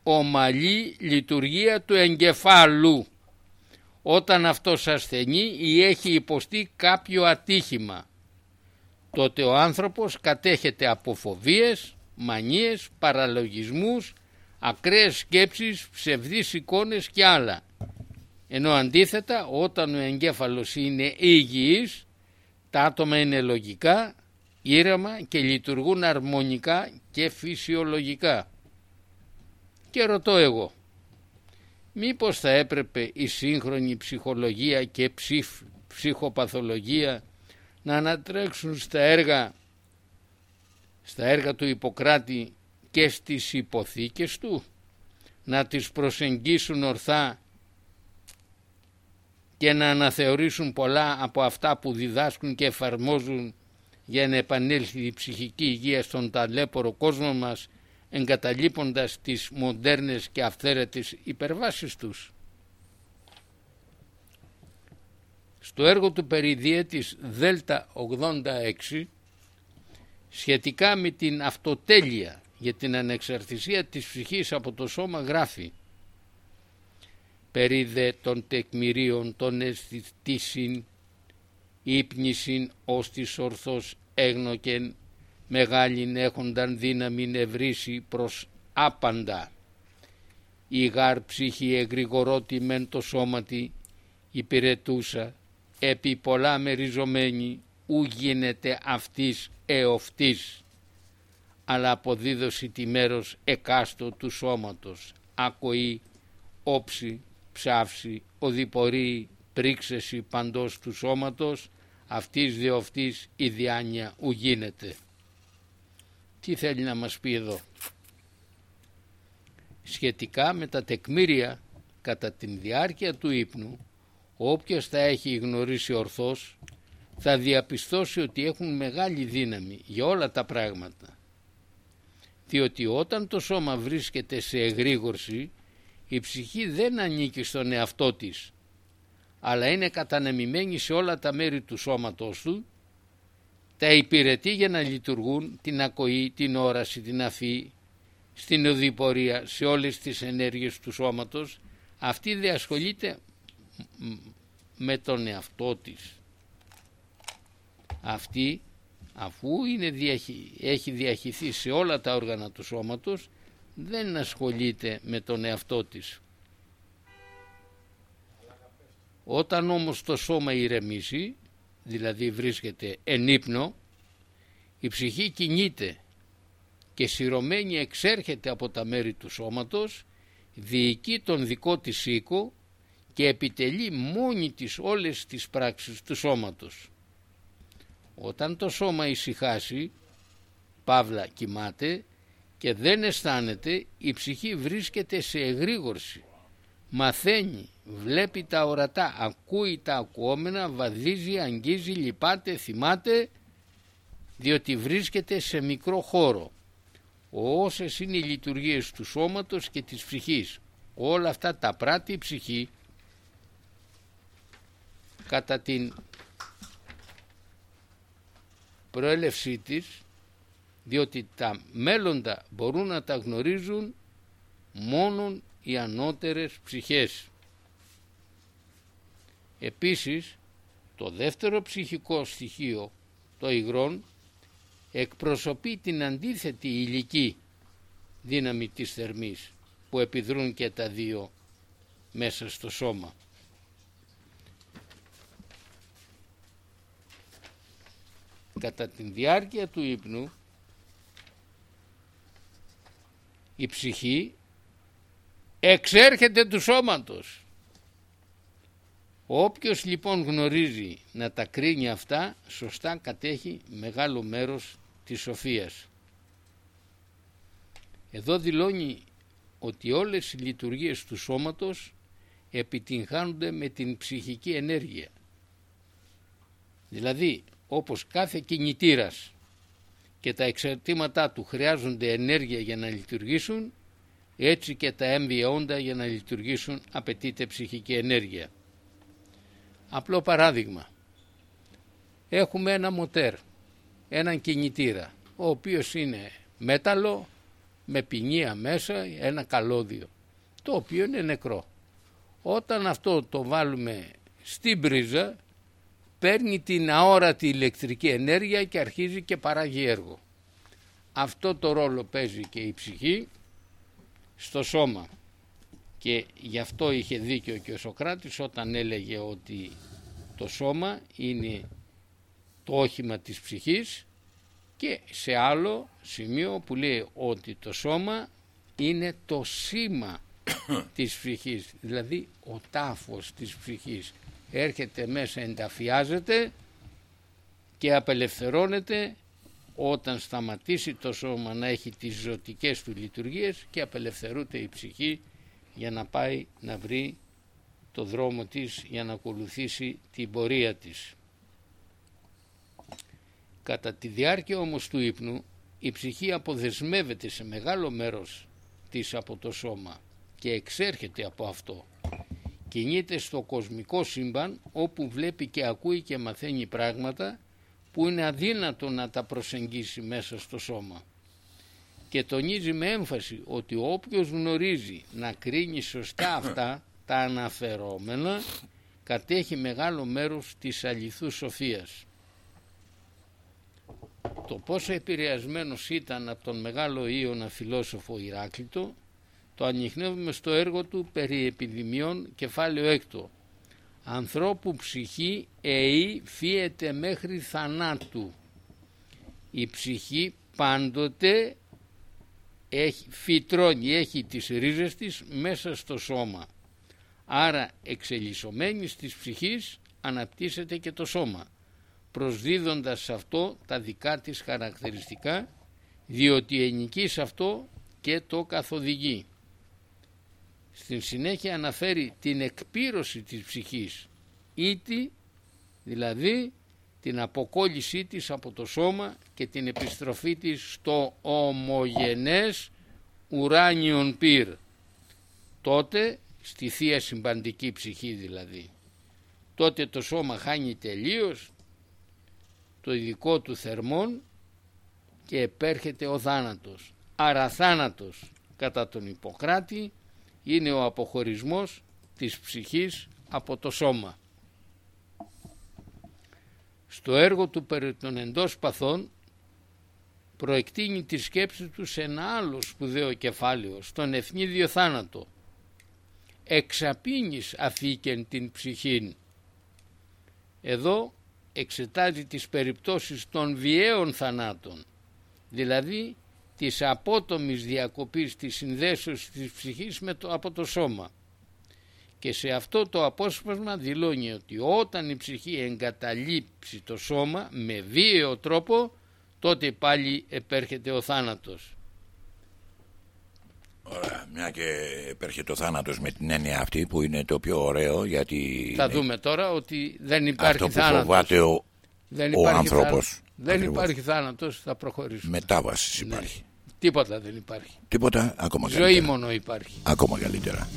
ομαλή λειτουργία του εγκεφάλου όταν αυτός ασθενεί ή έχει υποστεί κάποιο ατύχημα. Τότε ο άνθρωπος κατέχεται από φοβίες, μανίες, παραλογισμούς, ακραίες σκέψεις, ψευδείς εικόνες και άλλα. Ενώ αντίθετα όταν ο εγκέφαλος είναι υγιής, τα άτομα είναι λογικά, ήρεμα και λειτουργούν αρμονικά και φυσιολογικά. Και ρωτώ εγώ, μήπως θα έπρεπε η σύγχρονη ψυχολογία και ψυχ, ψυχοπαθολογία να ανατρέξουν στα έργα, στα έργα του Ιπποκράτη και στις υποθήκες του, να τις προσεγγίσουν ορθά και να αναθεωρήσουν πολλά από αυτά που διδάσκουν και εφαρμόζουν για να επανέλθει η ψυχική υγεία στον ταλέπορο κόσμο μας εγκαταλείποντας τις μοντέρνες και αυθαίρετες υπερβάσεις τους. Στο έργο του περιδιέτης Δέλτα 86 σχετικά με την αυτοτέλεια για την ανεξαρτησία της ψυχής από το σώμα γράφει περί δε των τεκμηρίων των αισθητήσιν ύπνησιν ως της ορθός έγνοκεν μεγάλην έχονταν δύναμη νευρίσει προς άπαντα. Η γάρ ψυχή εγρηγορότη μεν το σώματι υπηρετούσα επί πολλά μεριζωμένη ου γίνεται αυτής εοφτής αλλά αποδίδωση τη μέρος εκάστο του σώματος ακοή, όψη, ψάυση, οδηπορή, πρίξεση παντός του σώματος αυτής διοφτής η διάνοια ου γίνεται. Τι θέλει να μας πει εδώ; Σχετικά με τα τεκμήρια κατά την διάρκεια του ύπνου όποιος τα έχει γνωρίσει ορθώς θα διαπιστώσει ότι έχουν μεγάλη δύναμη για όλα τα πράγματα. Διότι όταν το σώμα βρίσκεται σε εγρήγορση η ψυχή δεν ανήκει στον εαυτό της αλλά είναι κατανεμημένη σε όλα τα μέρη του σώματος του τα υπηρετεί για να λειτουργούν την ακοή, την όραση, την αφή, στην οδηπορία, σε όλες τις ενέργειες του σώματος αυτή δεν ασχολείται με τον εαυτό της. Αυτή αφού είναι, έχει διαχυθεί σε όλα τα όργανα του σώματος δεν ασχολείται με τον εαυτό της. Όταν όμως το σώμα ηρεμήσει, δηλαδή βρίσκεται εν ύπνο, η ψυχή κινείται και σειρωμένη εξέρχεται από τα μέρη του σώματος, διοικεί τον δικό της οίκο και επιτελεί μόνη της όλες τις πράξεις του σώματος. Όταν το σώμα ησυχάσει, παύλα κοιμάται και δεν αισθάνεται, η ψυχή βρίσκεται σε εγρήγορση. Μαθαίνει, βλέπει τα ορατά, ακούει τα ακουόμενα, βαδίζει, αγγίζει, λυπάται, θυμάται, διότι βρίσκεται σε μικρό χώρο. Όσες είναι οι λειτουργίες του σώματος και της ψυχής, όλα αυτά τα πράττει η ψυχή κατά την προέλευσή της διότι τα μέλλοντα μπορούν να τα γνωρίζουν μόνον οι ανώτερες ψυχές. Επίσης, το δεύτερο ψυχικό στοιχείο, το υγρόν, εκπροσωπεί την αντίθετη υλική δύναμη της θερμής που επιδρούν και τα δύο μέσα στο σώμα. Κατά την διάρκεια του ύπνου η ψυχή εξέρχεται του σώματος. Όποιος λοιπόν γνωρίζει να τα κρίνει αυτά σωστά κατέχει μεγάλο μέρος της σοφίας. Εδώ δηλώνει ότι όλες οι λειτουργίες του σώματος επιτυγχάνονται με την ψυχική ενέργεια. Δηλαδή όπως κάθε κινητήρας και τα εξαρτήματά του χρειάζονται ενέργεια για να λειτουργήσουν έτσι και τα έμβια όντα για να λειτουργήσουν απαιτείται ψυχική ενέργεια. Απλό παράδειγμα. Έχουμε ένα μοτέρ, έναν κινητήρα, ο οποίος είναι μέταλλο με ποινία μέσα, ένα καλώδιο, το οποίο είναι νεκρό. Όταν αυτό το βάλουμε στην πρίζα, παίρνει την αόρατη ηλεκτρική ενέργεια και αρχίζει και παράγει έργο. Αυτό το ρόλο παίζει και η ψυχή στο σώμα και γι' αυτό είχε δίκιο και ο Σοκράτης όταν έλεγε ότι το σώμα είναι το όχημα της ψυχής και σε άλλο σημείο που λέει ότι το σώμα είναι το σήμα <coughs> της ψυχής δηλαδή ο τάφος της ψυχής έρχεται μέσα ενταφιάζεται και απελευθερώνεται όταν σταματήσει το σώμα να έχει τις ζωτικές του λειτουργίες και απελευθερούται η ψυχή για να πάει να βρει το δρόμο της για να ακολουθήσει την πορεία της. Κατά τη διάρκεια όμως του ύπνου η ψυχή αποδεσμεύεται σε μεγάλο μέρος της από το σώμα και εξέρχεται από αυτό. Κινείται στο κοσμικό σύμπαν όπου βλέπει και ακούει και μαθαίνει πράγματα που είναι αδύνατο να τα προσεγγίσει μέσα στο σώμα. Και τονίζει με έμφαση ότι όποιος γνωρίζει να κρίνει σωστά αυτά τα αναφερόμενα κατέχει μεγάλο μέρος της αληθούς σοφίας. Το πόσο επηρεασμένος ήταν από τον μεγάλο Ιωνα φιλόσοφο Ηράκλειτο το ανοιχνεύουμε στο έργο του περί επιδημιών κεφάλαιο έκτο ανθρώπου ψυχή εή φύεται μέχρι θανάτου. Η ψυχή πάντοτε έχει, φυτρώνει, έχει τις ρίζες της μέσα στο σώμα. Άρα εξελισσομένης της ψυχής αναπτύσσεται και το σώμα, προσδίδοντας σε αυτό τα δικά της χαρακτηριστικά, διότι ενικεί σε αυτό και το καθοδηγεί. Στην συνέχεια αναφέρει την εκπύρωση της ψυχής ήτι δηλαδή την αποκόλλησή της από το σώμα και την επιστροφή της στο ομογενές ουράνιον πυρ. Τότε στη Θεία Συμπαντική Ψυχή δηλαδή. Τότε το σώμα χάνει τελείως το ειδικό του θερμόν και επέρχεται ο θάνατος. Άρα θάνατος κατά τον Ιπποκράτη είναι ο αποχωρισμός της ψυχής από το σώμα. Στο έργο του περί των εντός παθών προεκτείνει τη σκέψη του σε ένα άλλο σπουδαίο κεφάλαιο, στον ευνίδιο θάνατο. Εξαπίνεις αφήκεν την ψυχήν. Εδώ εξετάζει τις περιπτώσεις των βιαίων θανάτων, δηλαδή της απότομης διακοπής της συνδέσεως της ψυχής με το, από το σώμα. Και σε αυτό το απόσπασμα δηλώνει ότι όταν η ψυχή εγκαταλείψει το σώμα με βίαιο τρόπο τότε πάλι επέρχεται ο θάνατος. Ωραία, μια και επέρχεται ο θάνατος με την έννοια αυτή που είναι το πιο ωραίο γιατί... Θα δούμε τώρα ότι δεν υπάρχει αυτό που θάνατος. φοβάται ο, δεν ο υπάρχει άνθρωπος. θάνατος. Δεν Ακριβώς. υπάρχει θάνατος, θα προχωρήσουμε. Μετάβασης Ναι. υπάρχει. Τίποτα δεν υπάρχει. Τίποτα ακόμα Ζωή καλύτερα. μόνο υπάρχει. Ακόμα καλύτερα.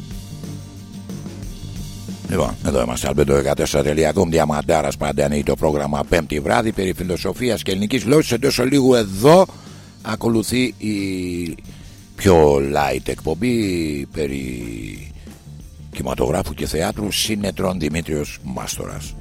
Λοιπόν, εδώ είμαστε. Αλμπέντο14.com. Διαμαντάρας πάντα είναι το πρόγραμμα Πέμπτη βράδυ περί φιλοσοφίας και ελληνικής γλώσσας. Εντός ολίγου εδώ ακολουθεί η πιο light εκπομπή περί κινηματογράφου και θεάτρου Σύνετρον Δημήτριος Μάστορας.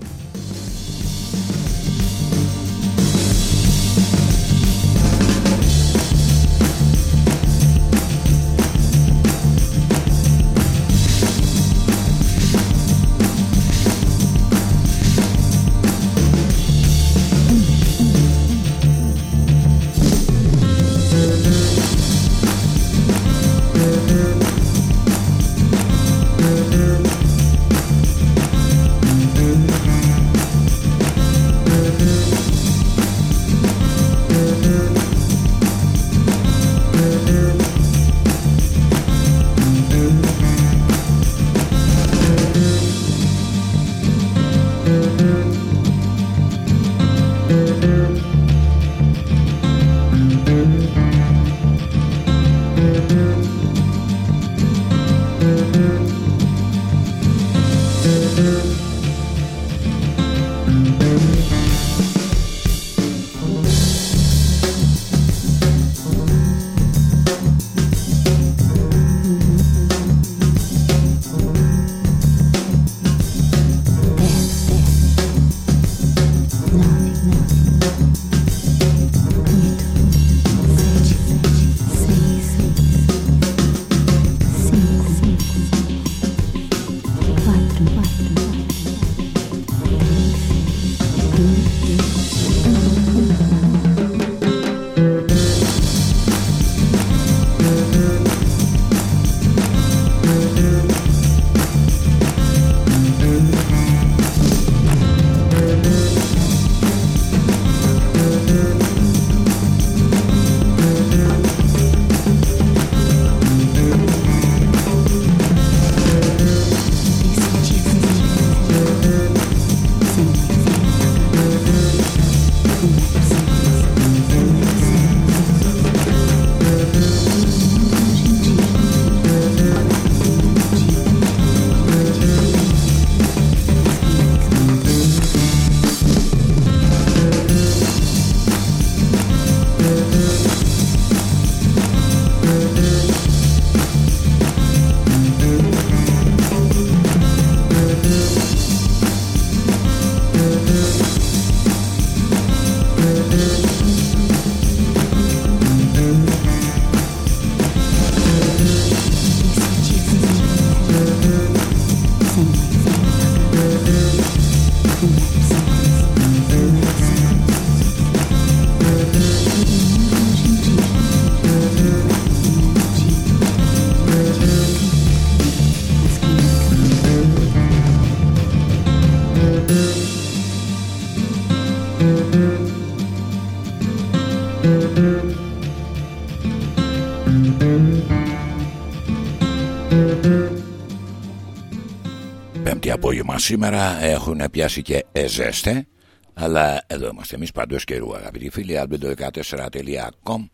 Σήμερα έχουν πιάσει και εζέστε αλλά εδώ είμαστε εμείς παντός καιρού αγαπητοί φίλοι. albedo14.com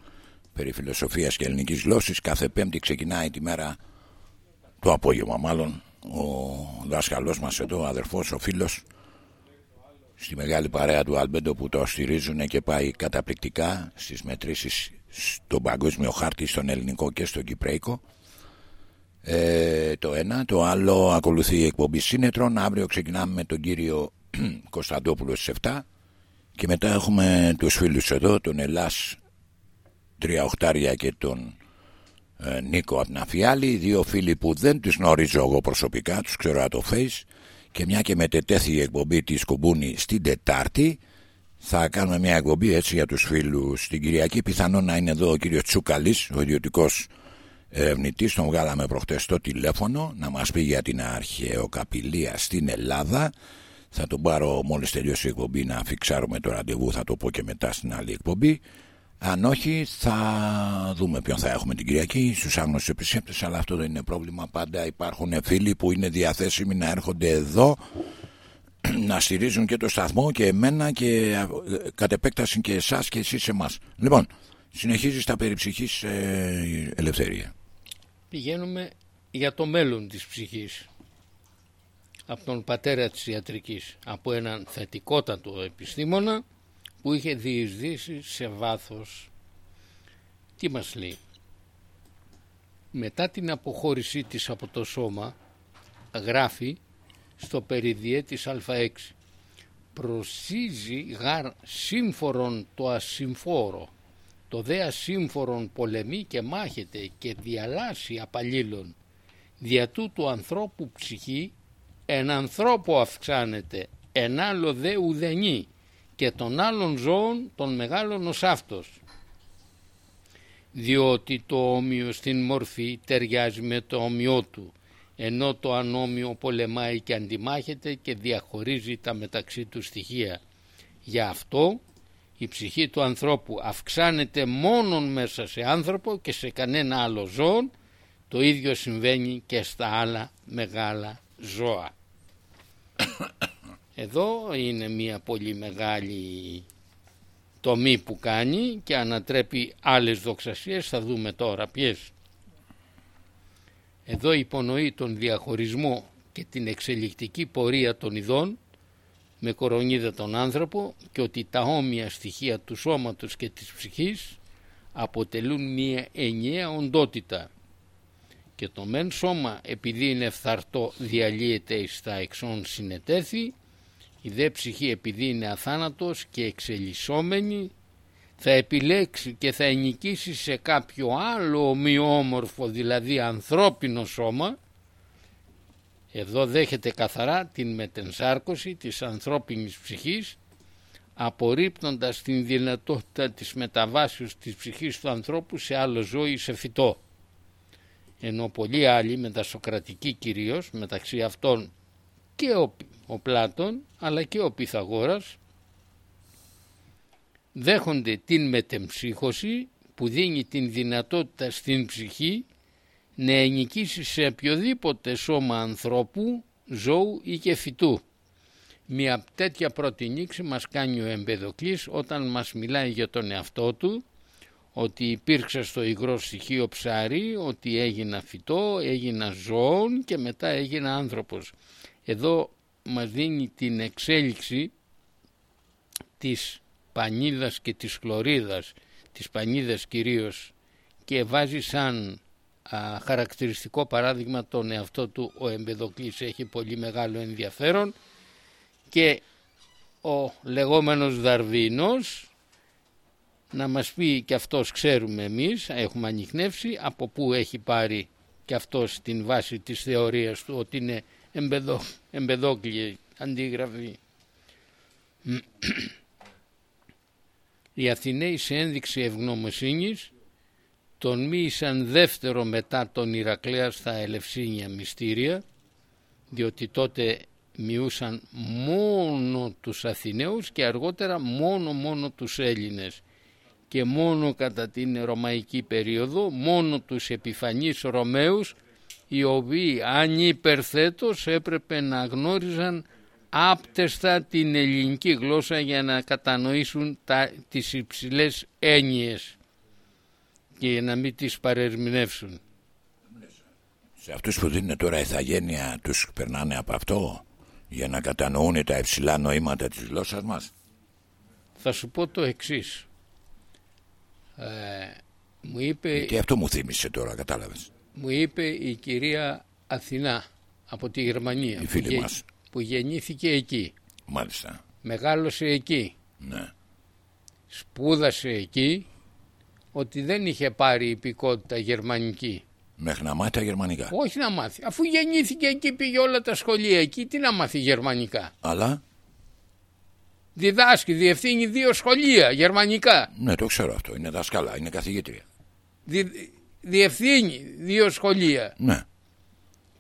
περί φιλοσοφίας και ελληνικής γλώσσης. Κάθε πέμπτη ξεκινάει τη μέρα το απόγευμα μάλλον ο δάσκαλός μας εδώ ο αδερφός ο φίλος στη μεγάλη παρέα του Αλμπέντο που το στηρίζουν και πάει καταπληκτικά στις μετρήσεις στον παγκόσμιο χάρτη στον ελληνικό και στον κυπρέικο ε, το ένα. Το άλλο ακολουθεί η εκπομπή Σύνετρων. Αύριο ξεκινάμε με τον κύριο <clears throat> Κωνσταντόπουλο στις 7 και μετά έχουμε τους φίλους εδώ τον Ελλάς Τρία Οχτάρια και τον ε, Νίκο από την Αφιάλη δύο φίλοι που δεν τους γνωρίζω εγώ προσωπικά τους ξέρω από το Face. Και μια και μετετέθη η εκπομπή της Κουμπούνη στην Τετάρτη θα κάνουμε μια εκπομπή έτσι για τους φίλους. Στην Κυριακή πιθανόν να είναι εδώ ο κύριος Τσούκαλης ο ιδιωτικός ερευνητής τον βγάλαμε προχτές στο τηλέφωνο να μας πει για την αρχαιοκαπηλεία στην Ελλάδα. Θα τον πάρω μόλις τελειώσει η εκπομπή να φιξάρουμε το ραντεβού θα το πω και μετά στην άλλη εκπομπή. Αν όχι θα δούμε ποιον θα έχουμε την Κυριακή στους άγνωστους επισκέπτες αλλά αυτό δεν είναι πρόβλημα. Πάντα υπάρχουν φίλοι που είναι διαθέσιμοι να έρχονται εδώ <clears throat> να στηρίζουν και το σταθμό και εμένα και ε, κατ' επέκταση και εσάς και εσείς εμάς. Λοιπόν συνεχίζεις τα περί ψυχής, ε, ελευθερία Πηγαίνουμε για το μέλλον της ψυχής. Από τον πατέρα της ιατρικής από έναν θετικότατο επιστήμονα που είχε διεισδύσει σε βάθος. Τι μας λέει; Μετά την αποχώρησή της από το σώμα γράφει στο περιδιέ της Α6 προσίζει γάρ σύμφορον το ασυμφόρο το δε ασύμφορον πολεμεί και μάχεται και διαλάσει απαλλήλων δια τούτου ανθρώπου ψυχή εν ανθρώπου αυξάνεται εν άλλο δε ουδενή και των άλλων ζώων των μεγάλων ως αυτός διότι το όμοιο στην μορφή ταιριάζει με το όμοιό του ενώ το ανώμιο πολεμάει και αντιμάχεται και διαχωρίζει τα μεταξύ του στοιχεία. Γι' αυτό η ψυχή του ανθρώπου αυξάνεται μόνον μέσα σε άνθρωπο και σε κανένα άλλο ζώο, το ίδιο συμβαίνει και στα άλλα μεγάλα ζώα. Εδώ είναι μια πολύ μεγάλη τομή που κάνει και ανατρέπει άλλες δοξασίες, θα δούμε τώρα ποιες. Εδώ υπονοεί τον διαχωρισμό και την εξελικτική πορεία των ειδών με κορονίδα τον άνθρωπο και ότι τα όμοια στοιχεία του σώματος και της ψυχής αποτελούν μία ενιαία οντότητα. Και το μεν σώμα επειδή είναι φθαρτό διαλύεται εις τα εξών συνετέθη η δε ψυχή επειδή είναι αθάνατος και εξελισσόμενη θα επιλέξει και θα ενοικήσει σε κάποιο άλλο ομοιόμορφο δηλαδή ανθρώπινο σώμα εδώ δέχεται καθαρά την μετενσάρκωση της ανθρώπινης ψυχής απορρίπτοντας την δυνατότητα της μεταβάσεως της ψυχής του ανθρώπου σε άλλο ζώο σε φυτό. Ενώ πολλοί άλλοι μετασοκρατικοί κυρίως μεταξύ αυτών και ο, ο Πλάτων αλλά και ο Πυθαγόρας δέχονται την μετεμψύχωση που δίνει την δυνατότητα στην ψυχή να ενοικήσει σε οποιοδήποτε σώμα ανθρώπου, ζώου ή και φυτού. Μια τέτοια πρώτη νήξη μας κάνει ο Εμπεδοκλής όταν μας μιλάει για τον εαυτό του ότι υπήρξε στο υγρό στοιχείο ψάρι, ότι έγινα φυτό, έγινα ζώων και μετά έγινα άνθρωπος. Εδώ μας δίνει την εξέλιξη της πανίδας και της χλωρίδας, της πανίδας κυρίως και βάζει σαν α, χαρακτηριστικό παράδειγμα τον εαυτό του ο Εμπεδοκλής έχει πολύ μεγάλο ενδιαφέρον και ο λεγόμενος Δαρβίνος να μας πει και αυτός ξέρουμε εμείς, έχουμε ανοιχνεύσει από πού έχει πάρει και αυτός την βάση της θεωρίας του ότι είναι εμπεδό, εμπεδόκλη αντίγραφη. Οι Αθηναίοι σε ένδειξη ευγνωμοσύνης τον μοίησαν δεύτερο μετά τον Ηρακλέα στα Ελευσίνια μυστήρια διότι τότε μειούσαν μόνο τους Αθηναίους και αργότερα μόνο μόνο τους Έλληνες. Και μόνο κατά την Ρωμαϊκή περίοδο μόνο τους επιφανείς Ρωμαίους οι οποίοι αν υπερθέτως έπρεπε να γνώριζαν άπτεστα την ελληνική γλώσσα για να κατανοήσουν τα, τις υψηλές έννοιες και να μην τις παρερμηνεύσουν. Σε αυτούς που δίνουν τώρα ηθαγένεια τους περνάνε από αυτό για να κατανοούν τα υψηλά νοήματα της γλώσσας μας; Θα σου πω το εξής. Ε, μου, είπε, Και αυτό μου θύμισε τώρα, κατάλαβες. μου είπε η κυρία Αθηνά από τη Γερμανία Η φίλη που, γε- μας. που γεννήθηκε εκεί. Μάλιστα. Μεγάλωσε εκεί. Ναι. Σπούδασε εκεί ότι δεν είχε πάρει υπηκότητα γερμανική. Μέχρι να μάθει τα γερμανικά. Όχι να μάθει. Αφού γεννήθηκε εκεί πήγε όλα τα σχολεία εκεί τι να μάθει γερμανικά; Αλλά, Διδάσκει, διευθύνει δύο σχολεία γερμανικά. ναι το ξέρω αυτό, είναι δασκάλα, είναι καθηγήτρια. Δι, διευθύνει δύο σχολεία. Ναι.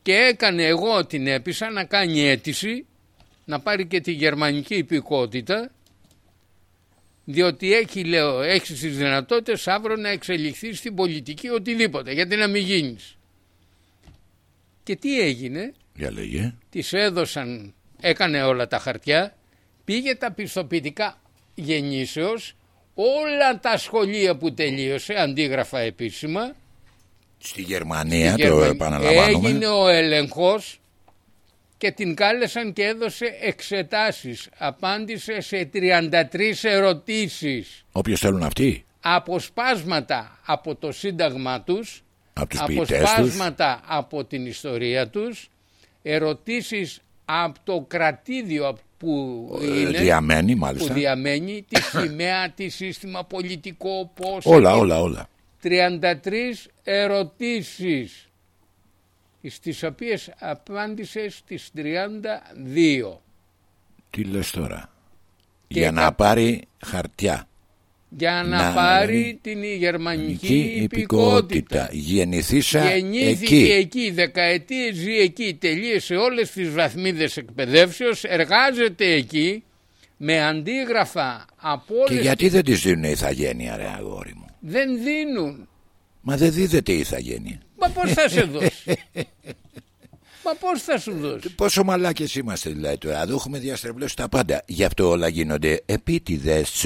Και έκανε εγώ την έπεισα να κάνει αίτηση να πάρει και τη γερμανική υπηκότητα διότι έχει, λέω, έχεις τις δυνατότητες αύριο να εξελιχθείς στην πολιτική οτιδήποτε, γιατί να μην γίνεις. Και τι έγινε, Για λέγε. της έδωσαν, έκανε όλα τα χαρτιά, πήγε τα πιστοποιητικά γεννήσεως, όλα τα σχολεία που τελείωσε, αντίγραφα επίσημα, Στη Γερμανία, το Γερμανία. επαναλαμβάνουμε. Έγινε ο έλεγχος και την κάλεσαν και έδωσε εξετάσεις. Απάντησε σε 33 ερωτήσεις. Όποιος θέλουν αυτοί, Αποσπάσματα από το σύνταγμα τους, από τους ποιητές τους. αποσπάσματα από την ιστορία τους, ερωτήσεις από το κρατήδιο που ε, είναι, Διαμένει που μάλιστα. διαμένει, τη σημαία, τη σύστημα πολιτικό, πώς... Όλα, εκεί. όλα, όλα. 33 ερωτήσεις στις οποίες απάντησε στις 32 Τι λες τώρα; Και Για κα- να πάρει χαρτιά. για να, Να, πάρει δηλαδή, την γερμανική Γενική υπηκότητα. υπηκότητα. Γεννηθήσα Γεννήθηκε εκεί. εκεί. δεκαετίες ζει εκεί, τελείωσε όλες τις βαθμίδες εκπαιδεύσεως, εργάζεται εκεί με αντίγραφα από Και όλες γιατί δεν της δίνουν ηθαγένεια ρε αγόρι μου; Δεν δίνουν. Μα δεν δίδεται η ηθαγένεια. Μα πώς θα σε δώσεις; Μα πώς θα σου δώσεις; Πόσο μαλάκες είμαστε δηλαδή τώρα. Εδώ έχουμε διαστρεβλώσει τα πάντα. Γι' αυτό όλα γίνονται επίτηδες.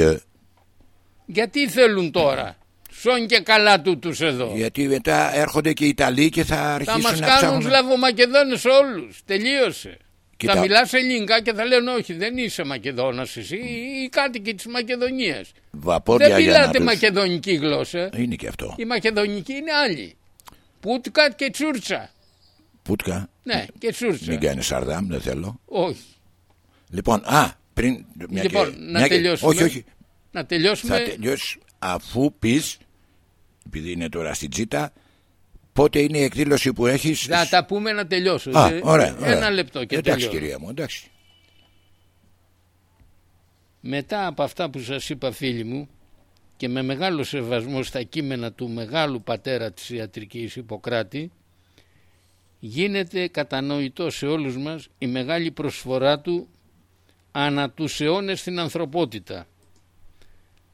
Γιατί θέλουν τώρα; Σόν και καλά τούτους εδώ. Γιατί μετά έρχονται και οι Ιταλοί και θα Θα αρχίσουν μας να κάνουν ψάχνουν. Σλαβομακεδόνες όλους. Τελείωσε. Κοίτα. Θα μιλάς ελληνικά και θα λένε όχι δεν είσαι Μακεδόνας εσύ οι κάτοικοι της Μακεδονίας. Βαπόρια δεν για να μιλάτε τους- μακεδονική γλώσσα. Είναι και αυτό. Η μακεδονική είναι άλλη. Πούτκα και τσούρτσα. Πούτκα. Ναι, και τσούρτσα. Μην κάνεις σαρδάμ, δεν θέλω. Όχι. Λοιπόν, α, πριν. Μια λοιπόν, και, να μια και- τελειώσουμε. όχι, όχι. Να τελειώσουμε. Θα τελειώσει αφού πεις, επειδή είναι τώρα στην Τζίτα, πότε είναι η εκδήλωση που έχεις; Θα τα πούμε να τελειώσω. Α, Ε, ωραία, ωραία. Ένα λεπτό και Εντάξει, τελειώνω. κυρία μου, εντάξει. Μετά από αυτά που σας είπα φίλοι μου και με μεγάλο σεβασμό στα κείμενα του μεγάλου πατέρα της ιατρικής Ιπποκράτη γίνεται κατανοητό σε όλους μας η μεγάλη προσφορά του ανά τους αιώνες στην ανθρωπότητα.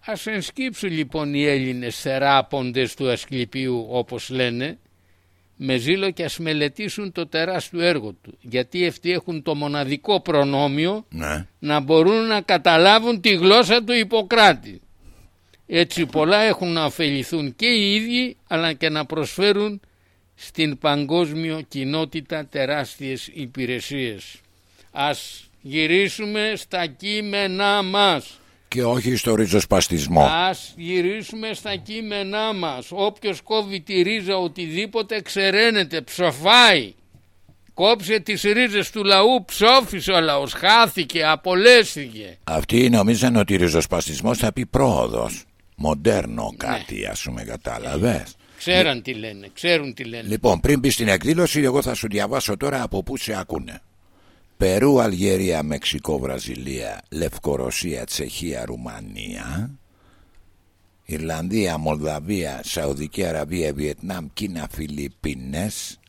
Ας ενσκύψουν λοιπόν οι Έλληνες θεράποντες του Ασκληπίου όπως λένε με ζήλο και ας μελετήσουν το τεράστιο έργο του γιατί αυτοί έχουν το μοναδικό προνόμιο Ναι. να μπορούν να καταλάβουν τη γλώσσα του Ιπποκράτη. Έτσι πολλά έχουν να ωφεληθούν και οι ίδιοι αλλά και να προσφέρουν στην παγκόσμιο κοινότητα τεράστιες υπηρεσίες. Ας γυρίσουμε στα κείμενά μας. Και όχι στο ριζοσπαστισμό. Ας γυρίσουμε στα κείμενά μας. Όποιος κόβει τη ρίζα οτιδήποτε ξεραίνεται, ψοφάει. Κόψε τις ρίζες του λαού, ψόφισε ο λαός, χάθηκε, απολέστηκε. Αυτοί νομίζαν ότι ριζοσπαστισμός θα πει πρόοδος. Μοντέρνο Ναι. κάτι, ας πούμε, κατάλαβες. Ξέραν τι λένε, ξέρουν τι λένε. Λοιπόν, πριν μπεις στην εκδήλωση, εγώ θα σου διαβάσω τώρα από πού σε ακούνε. Περού, Αλγερία, Μεξικό, Βραζιλία, Λευκορωσία, Τσεχία, Ρουμανία, Ιρλανδία, Μολδαβία, Σαουδική Αραβία, Βιετνάμ, Κίνα, Φιλιππίνες,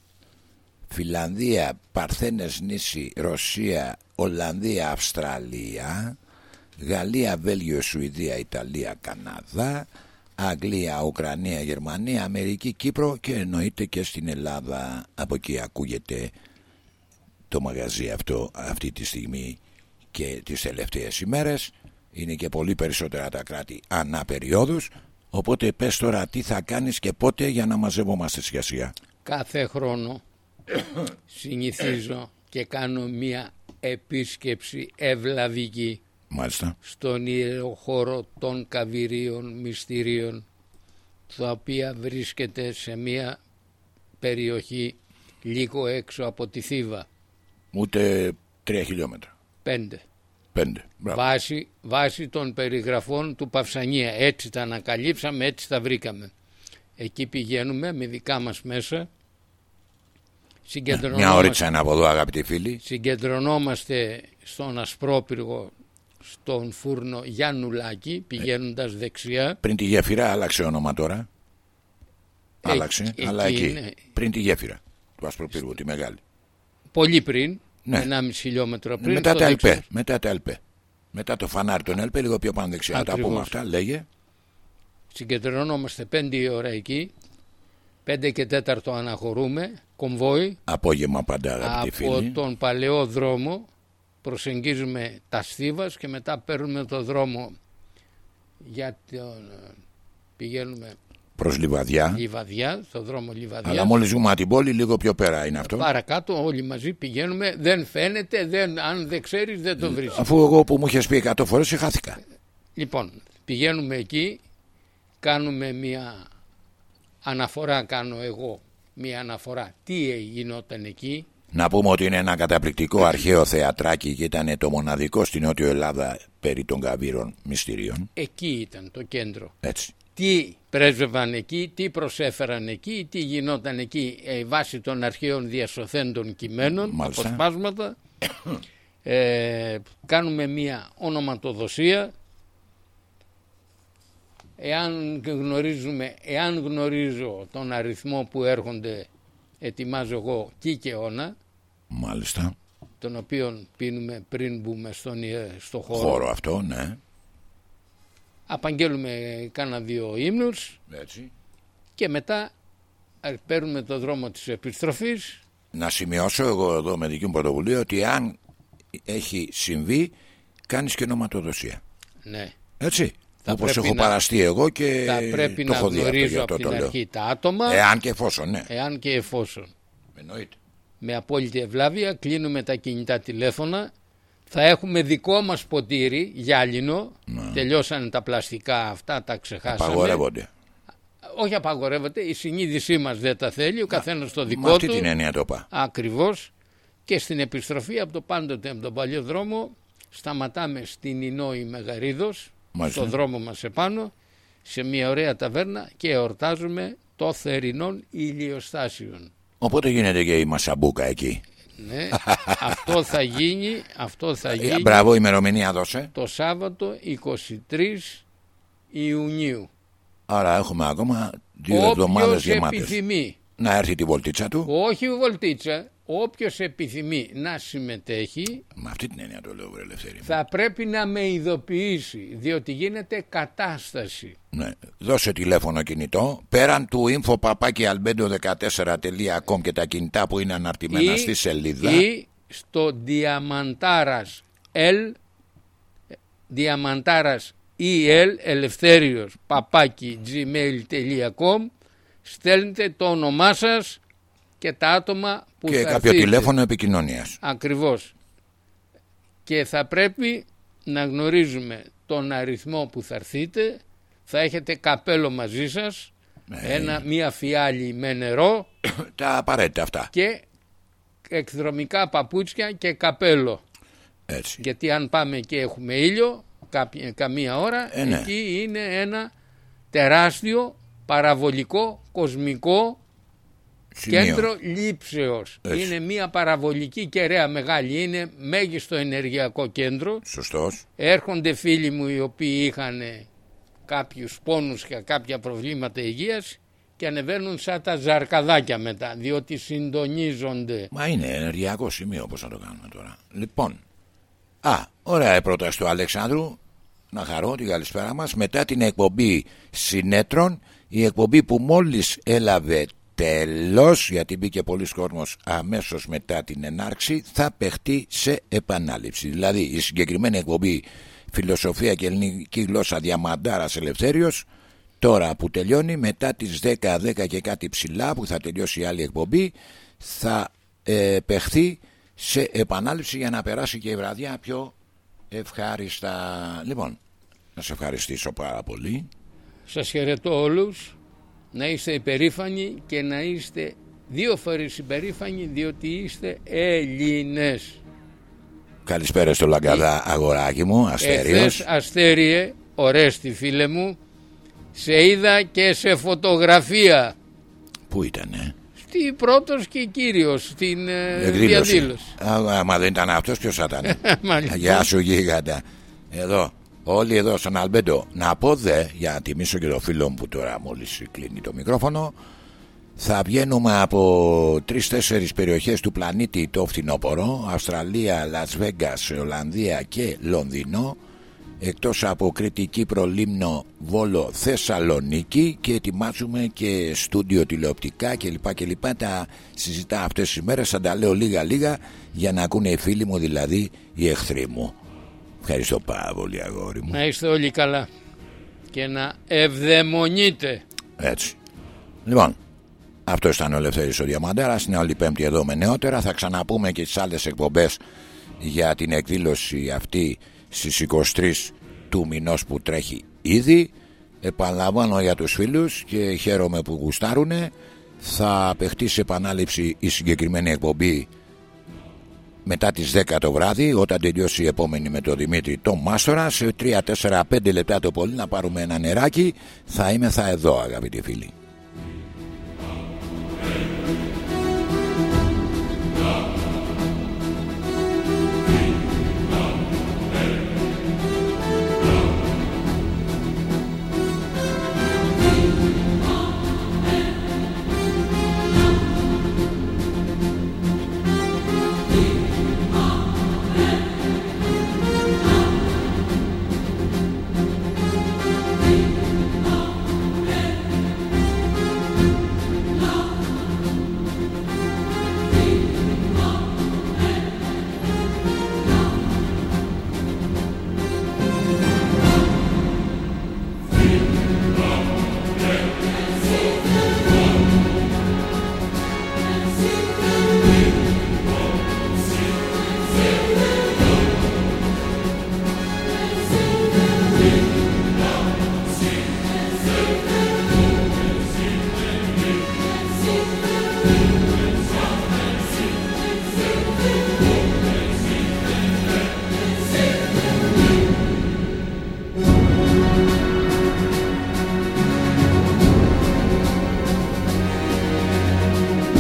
Φιλανδία, Παρθένες νήσι, Ρωσία, Ολλανδία, Αυστραλία, Γαλλία, Βέλγιο, Σουηδία, Ιταλία, Καναδά, Αγγλία, Ουκρανία, Γερμανία, Αμερική, Κύπρο και εννοείται και στην Ελλάδα. Από εκεί ακούγεται το μαγαζί αυτό αυτή τη στιγμή και τις τελευταίες ημέρες. Είναι και πολύ περισσότερα τα κράτη ανά περιόδους. Οπότε πες τώρα τι θα κάνεις και πότε για να μαζευόμαστε σιγά σιγά. Κάθε χρόνο <coughs> συνηθίζω και κάνω μία επίσκεψη ευλαβική Μάλιστα. στον ιερό χώρο των καβυρίων μυστηρίων τα οποία βρίσκεται σε μία περιοχή λίγο έξω από τη Θήβα. Ούτε τρία χιλιόμετρα. Πέντε. Πέντε. Μπράβο. Βάσει, βάσει των περιγραφών του Παυσανία. Έτσι τα ανακαλύψαμε, έτσι τα βρήκαμε. Εκεί πηγαίνουμε με δικά μας μέσα. Μια Συγκεντρωνόμαστε, ώριτσα είναι από εδώ αγαπητοί φίλοι. συγκεντρωνόμαστε στον Ασπρόπυργο, στον φούρνο Γιάννουλάκη, πηγαίνοντας δεξιά. Πριν τη γέφυρα άλλαξε όνομα τώρα. Εκεί- Άλλαξε, αλλά εκεί εκεί. είναι. Πριν τη γέφυρα του Ασπροπύργου, τη μεγάλη. Πολύ πριν, Ναι. 1,5 χιλιόμετρο πριν. μετά στο τα δεξί. ΕΛΠΕ. Μετά τα ΕΛΠΕ. Μετά το φανάρι των ΕΛΠΕ, λίγο πιο πάνω δεξιά. Να Τα Ακριβώς. πούμε αυτά, λέγε. Συγκεντρωνόμαστε 5 η ώρα εκεί. 5 και 4 αναχωρούμε, κομβόι. Απόγευμα πάντα, αγαπητοί από φίλοι. τον παλαιό δρόμο προσεγγίζουμε τα Στίβας και μετά παίρνουμε το δρόμο για τον... πηγαίνουμε Προς Λιβαδιά. Λιβαδιά, το δρόμο Λιβαδιά. Αλλά μόλις ζούμε από την πόλη, λίγο πιο πέρα είναι αυτό. Παρακάτω όλοι μαζί πηγαίνουμε, δεν φαίνεται, δεν, αν δεν ξέρεις δεν το βρίσκεις. Αφού εγώ που μου είχες πει 100 φορές, χάθηκα. Λοιπόν, πηγαίνουμε εκεί, κάνουμε μια αναφορά, κάνω εγώ μια αναφορά τι γινόταν εκεί, Να πούμε ότι είναι ένα καταπληκτικό αρχαίο θεατράκι και ήταν το μοναδικό στην Νότιο Ελλάδα περί των καβύρων μυστηρίων. εκεί ήταν το κέντρο. Έτσι. τι πρέσβευαν εκεί, τι προσέφεραν εκεί, τι γινόταν εκεί ε, βάσει των αρχαίων διασωθέντων κειμένων, Μάλιστα. αποσπάσματα. <coughs> Ε, κάνουμε μία ονοματοδοσία. Εάν γνωρίζουμε, εάν γνωρίζω τον αριθμό που έρχονται, ετοιμάζω εγώ κίκαιώνα, Μάλιστα. τον οποίον πίνουμε πριν μπούμε στον, ιε- στο χώρο. Χώρο αυτό, ναι. Απαγγέλουμε κάνα δύο ύμνους Έτσι. και μετά ε, παίρνουμε το δρόμο της επιστροφής Να σημειώσω εγώ εδώ με δική μου πρωτοβουλία ότι αν έχει συμβεί, κάνεις και ονοματοδοσία. ναι, Έτσι. Όπως πρέπει έχω να- παραστεί εγώ και Θα πρέπει το να έχω δει αυτό, γι' γνωρίζω αυτό από το την λέω. αρχή τα άτομα, Εάν και εφόσον, ναι. εάν και εφόσον. Εννοείται. Με απόλυτη ευλάβεια κλείνουμε τα κινητά τηλέφωνα. Θα έχουμε δικό μας ποτήρι γυάλινο. Τελειώσανε τα πλαστικά αυτά, τα ξεχάσαμε. Απαγορεύονται. Όχι απαγορεύεται, η συνείδησή μας δεν τα θέλει, ο καθένας το Με δικό αυτή του. την έννοια το είπα. Ακριβώς. Και στην επιστροφή από το πάντοτε από τον παλιό δρόμο σταματάμε στην Ινόη Μεγαρίδος, Μάλιστα. στο δρόμο μας επάνω, σε μια ωραία ταβέρνα και εορτάζουμε το θερινών ηλιοστάσιων. Οπότε γίνεται και η Μασαμπούκα εκεί. Ναι, αυτό θα γίνει, αυτό θα Ε, γίνει Μπράβο, ημερομηνία δώσε. το Σάββατο 23 Ιουνίου. Άρα έχουμε ακόμα δύο εβδομάδες Όποιος γεμάτες. επιθυμεί, Να έρθει τη βολτίτσα του. όχι βολτίτσα, όποιος επιθυμεί να συμμετέχει Με αυτή την έννοια το λέω, βρε Ελευθέρη. θα πρέπει να με ειδοποιήσει διότι γίνεται κατάσταση. Ναι. Δώσε τηλέφωνο κινητό. Πέραν του info.albedo14.com και τα κινητά που είναι αναρτημένα στη σελίδα. ή στο διαμαντάρας L διαμαντάρας EL ελευθέριος παπάκι gmail.com στέλνετε το όνομά σας και τα άτομα που και θα κάποιο έρθετε. τηλέφωνο επικοινωνίας. Ακριβώς. Και θα πρέπει να γνωρίζουμε τον αριθμό που θα έρθείτε. Θα έχετε καπέλο μαζί σας, Ναι. ένα, μία φιάλη με νερό <coughs> τα απαραίτητα αυτά. και εκδρομικά παπούτσια και καπέλο. Έτσι. Γιατί αν πάμε και έχουμε ήλιο κάποια, καμία ώρα, Ε, ναι. εκεί είναι ένα τεράστιο παραβολικό κοσμικό Σημείο. κέντρο λήψεως. Έτσι. Είναι μια παραβολική κεραία μεγάλη, είναι μέγιστο ενεργειακό κέντρο. Σωστός. Έρχονται φίλοι μου οι οποίοι είχαν κάποιους πόνους και κάποια προβλήματα υγείας και ανεβαίνουν σαν τα ζαρκαδάκια μετά, διότι συντονίζονται. Μα είναι ενεργειακό σημείο πώς θα το κάνουμε τώρα. Λοιπόν, α, ωραία η πρόταση του Αλεξάνδρου. Να χαρώ την καλησπέρα μας. Μετά την εκπομπή συνέτρων, η εκπομπή που μόλις έλαβε τέλος, γιατί μπήκε πολλοί κόσμος αμέσως μετά την ενάρξη, θα παιχτεί σε επανάληψη. Δηλαδή η συγκεκριμένη εκπομπή Φιλοσοφία και Ελληνική Γλώσσα Διαμαντάρας Ελευθέριος Τώρα που τελειώνει μετά τις 10, 10 και κάτι ψηλά που θα τελειώσει η άλλη εκπομπή θα ε, παιχθεί σε επανάληψη για να περάσει και η βραδιά πιο ευχάριστα. Λοιπόν, να σε ευχαριστήσω πάρα πολύ. Σας χαιρετώ όλους, να είστε υπερήφανοι και να είστε δύο φορές υπερήφανοι διότι είστε Έλληνες. Καλησπέρα στο Λαγκαδά αγοράκι μου, Αστέριος. Εχθές Αστέριε, ορέστη φίλε μου, σε είδα και σε φωτογραφία. Πού ήτανε, Στη πρώτος και κύριος στην ε, εκδήλωση. διαδήλωση. Α, α, μα δεν ήταν αυτός, ποιος θα ήταν; <laughs> Μάλιστα. Γεια σου γίγαντα. Εδώ, όλοι εδώ στον Αλμπέντο. Να πω δε, για να τιμήσω και το φίλο μου που τώρα μόλις κλείνει το μικρόφωνο, θα βγαίνουμε από τρεις-τέσσερις περιοχές του πλανήτη το φθινόπωρο, Αυστραλία, Λας Βέγκας, Ολλανδία και Λονδίνο, εκτός από Κρήτη, Κύπρο, Λίμνο, Βόλο, Θεσσαλονίκη και ετοιμάζουμε και στούντιο τηλεοπτικά κλπ. κλπ. Τα συζητά αυτές τις μέρες, θα τα λέω λίγα-λίγα για να ακούνε οι φίλοι μου, δηλαδή οι εχθροί μου. Ευχαριστώ πάρα πολύ αγόρι μου. Να είστε όλοι καλά και να ευδαιμονείτε. Έτσι. Λοιπόν, αυτό ήταν ο Ελευθέρης ο Διαμαντέρας. Είναι άλλη πέμπτη εδώ με νεότερα. Θα ξαναπούμε και τις άλλες εκπομπές για την εκδήλωση αυτή στις 23 του μηνός που τρέχει ήδη. Επαναλαμβάνω για τους φίλους και χαίρομαι που γουστάρουνε. Θα παιχτεί σε επανάληψη η συγκεκριμένη εκπομπή μετά τις 10 το βράδυ όταν τελειώσει η επόμενη με τον Δημήτρη τον Μάστορα σε 3, 4, 5 λεπτά το πολύ να πάρουμε ένα νεράκι θα είμαι θα εδώ αγαπητοί φίλοι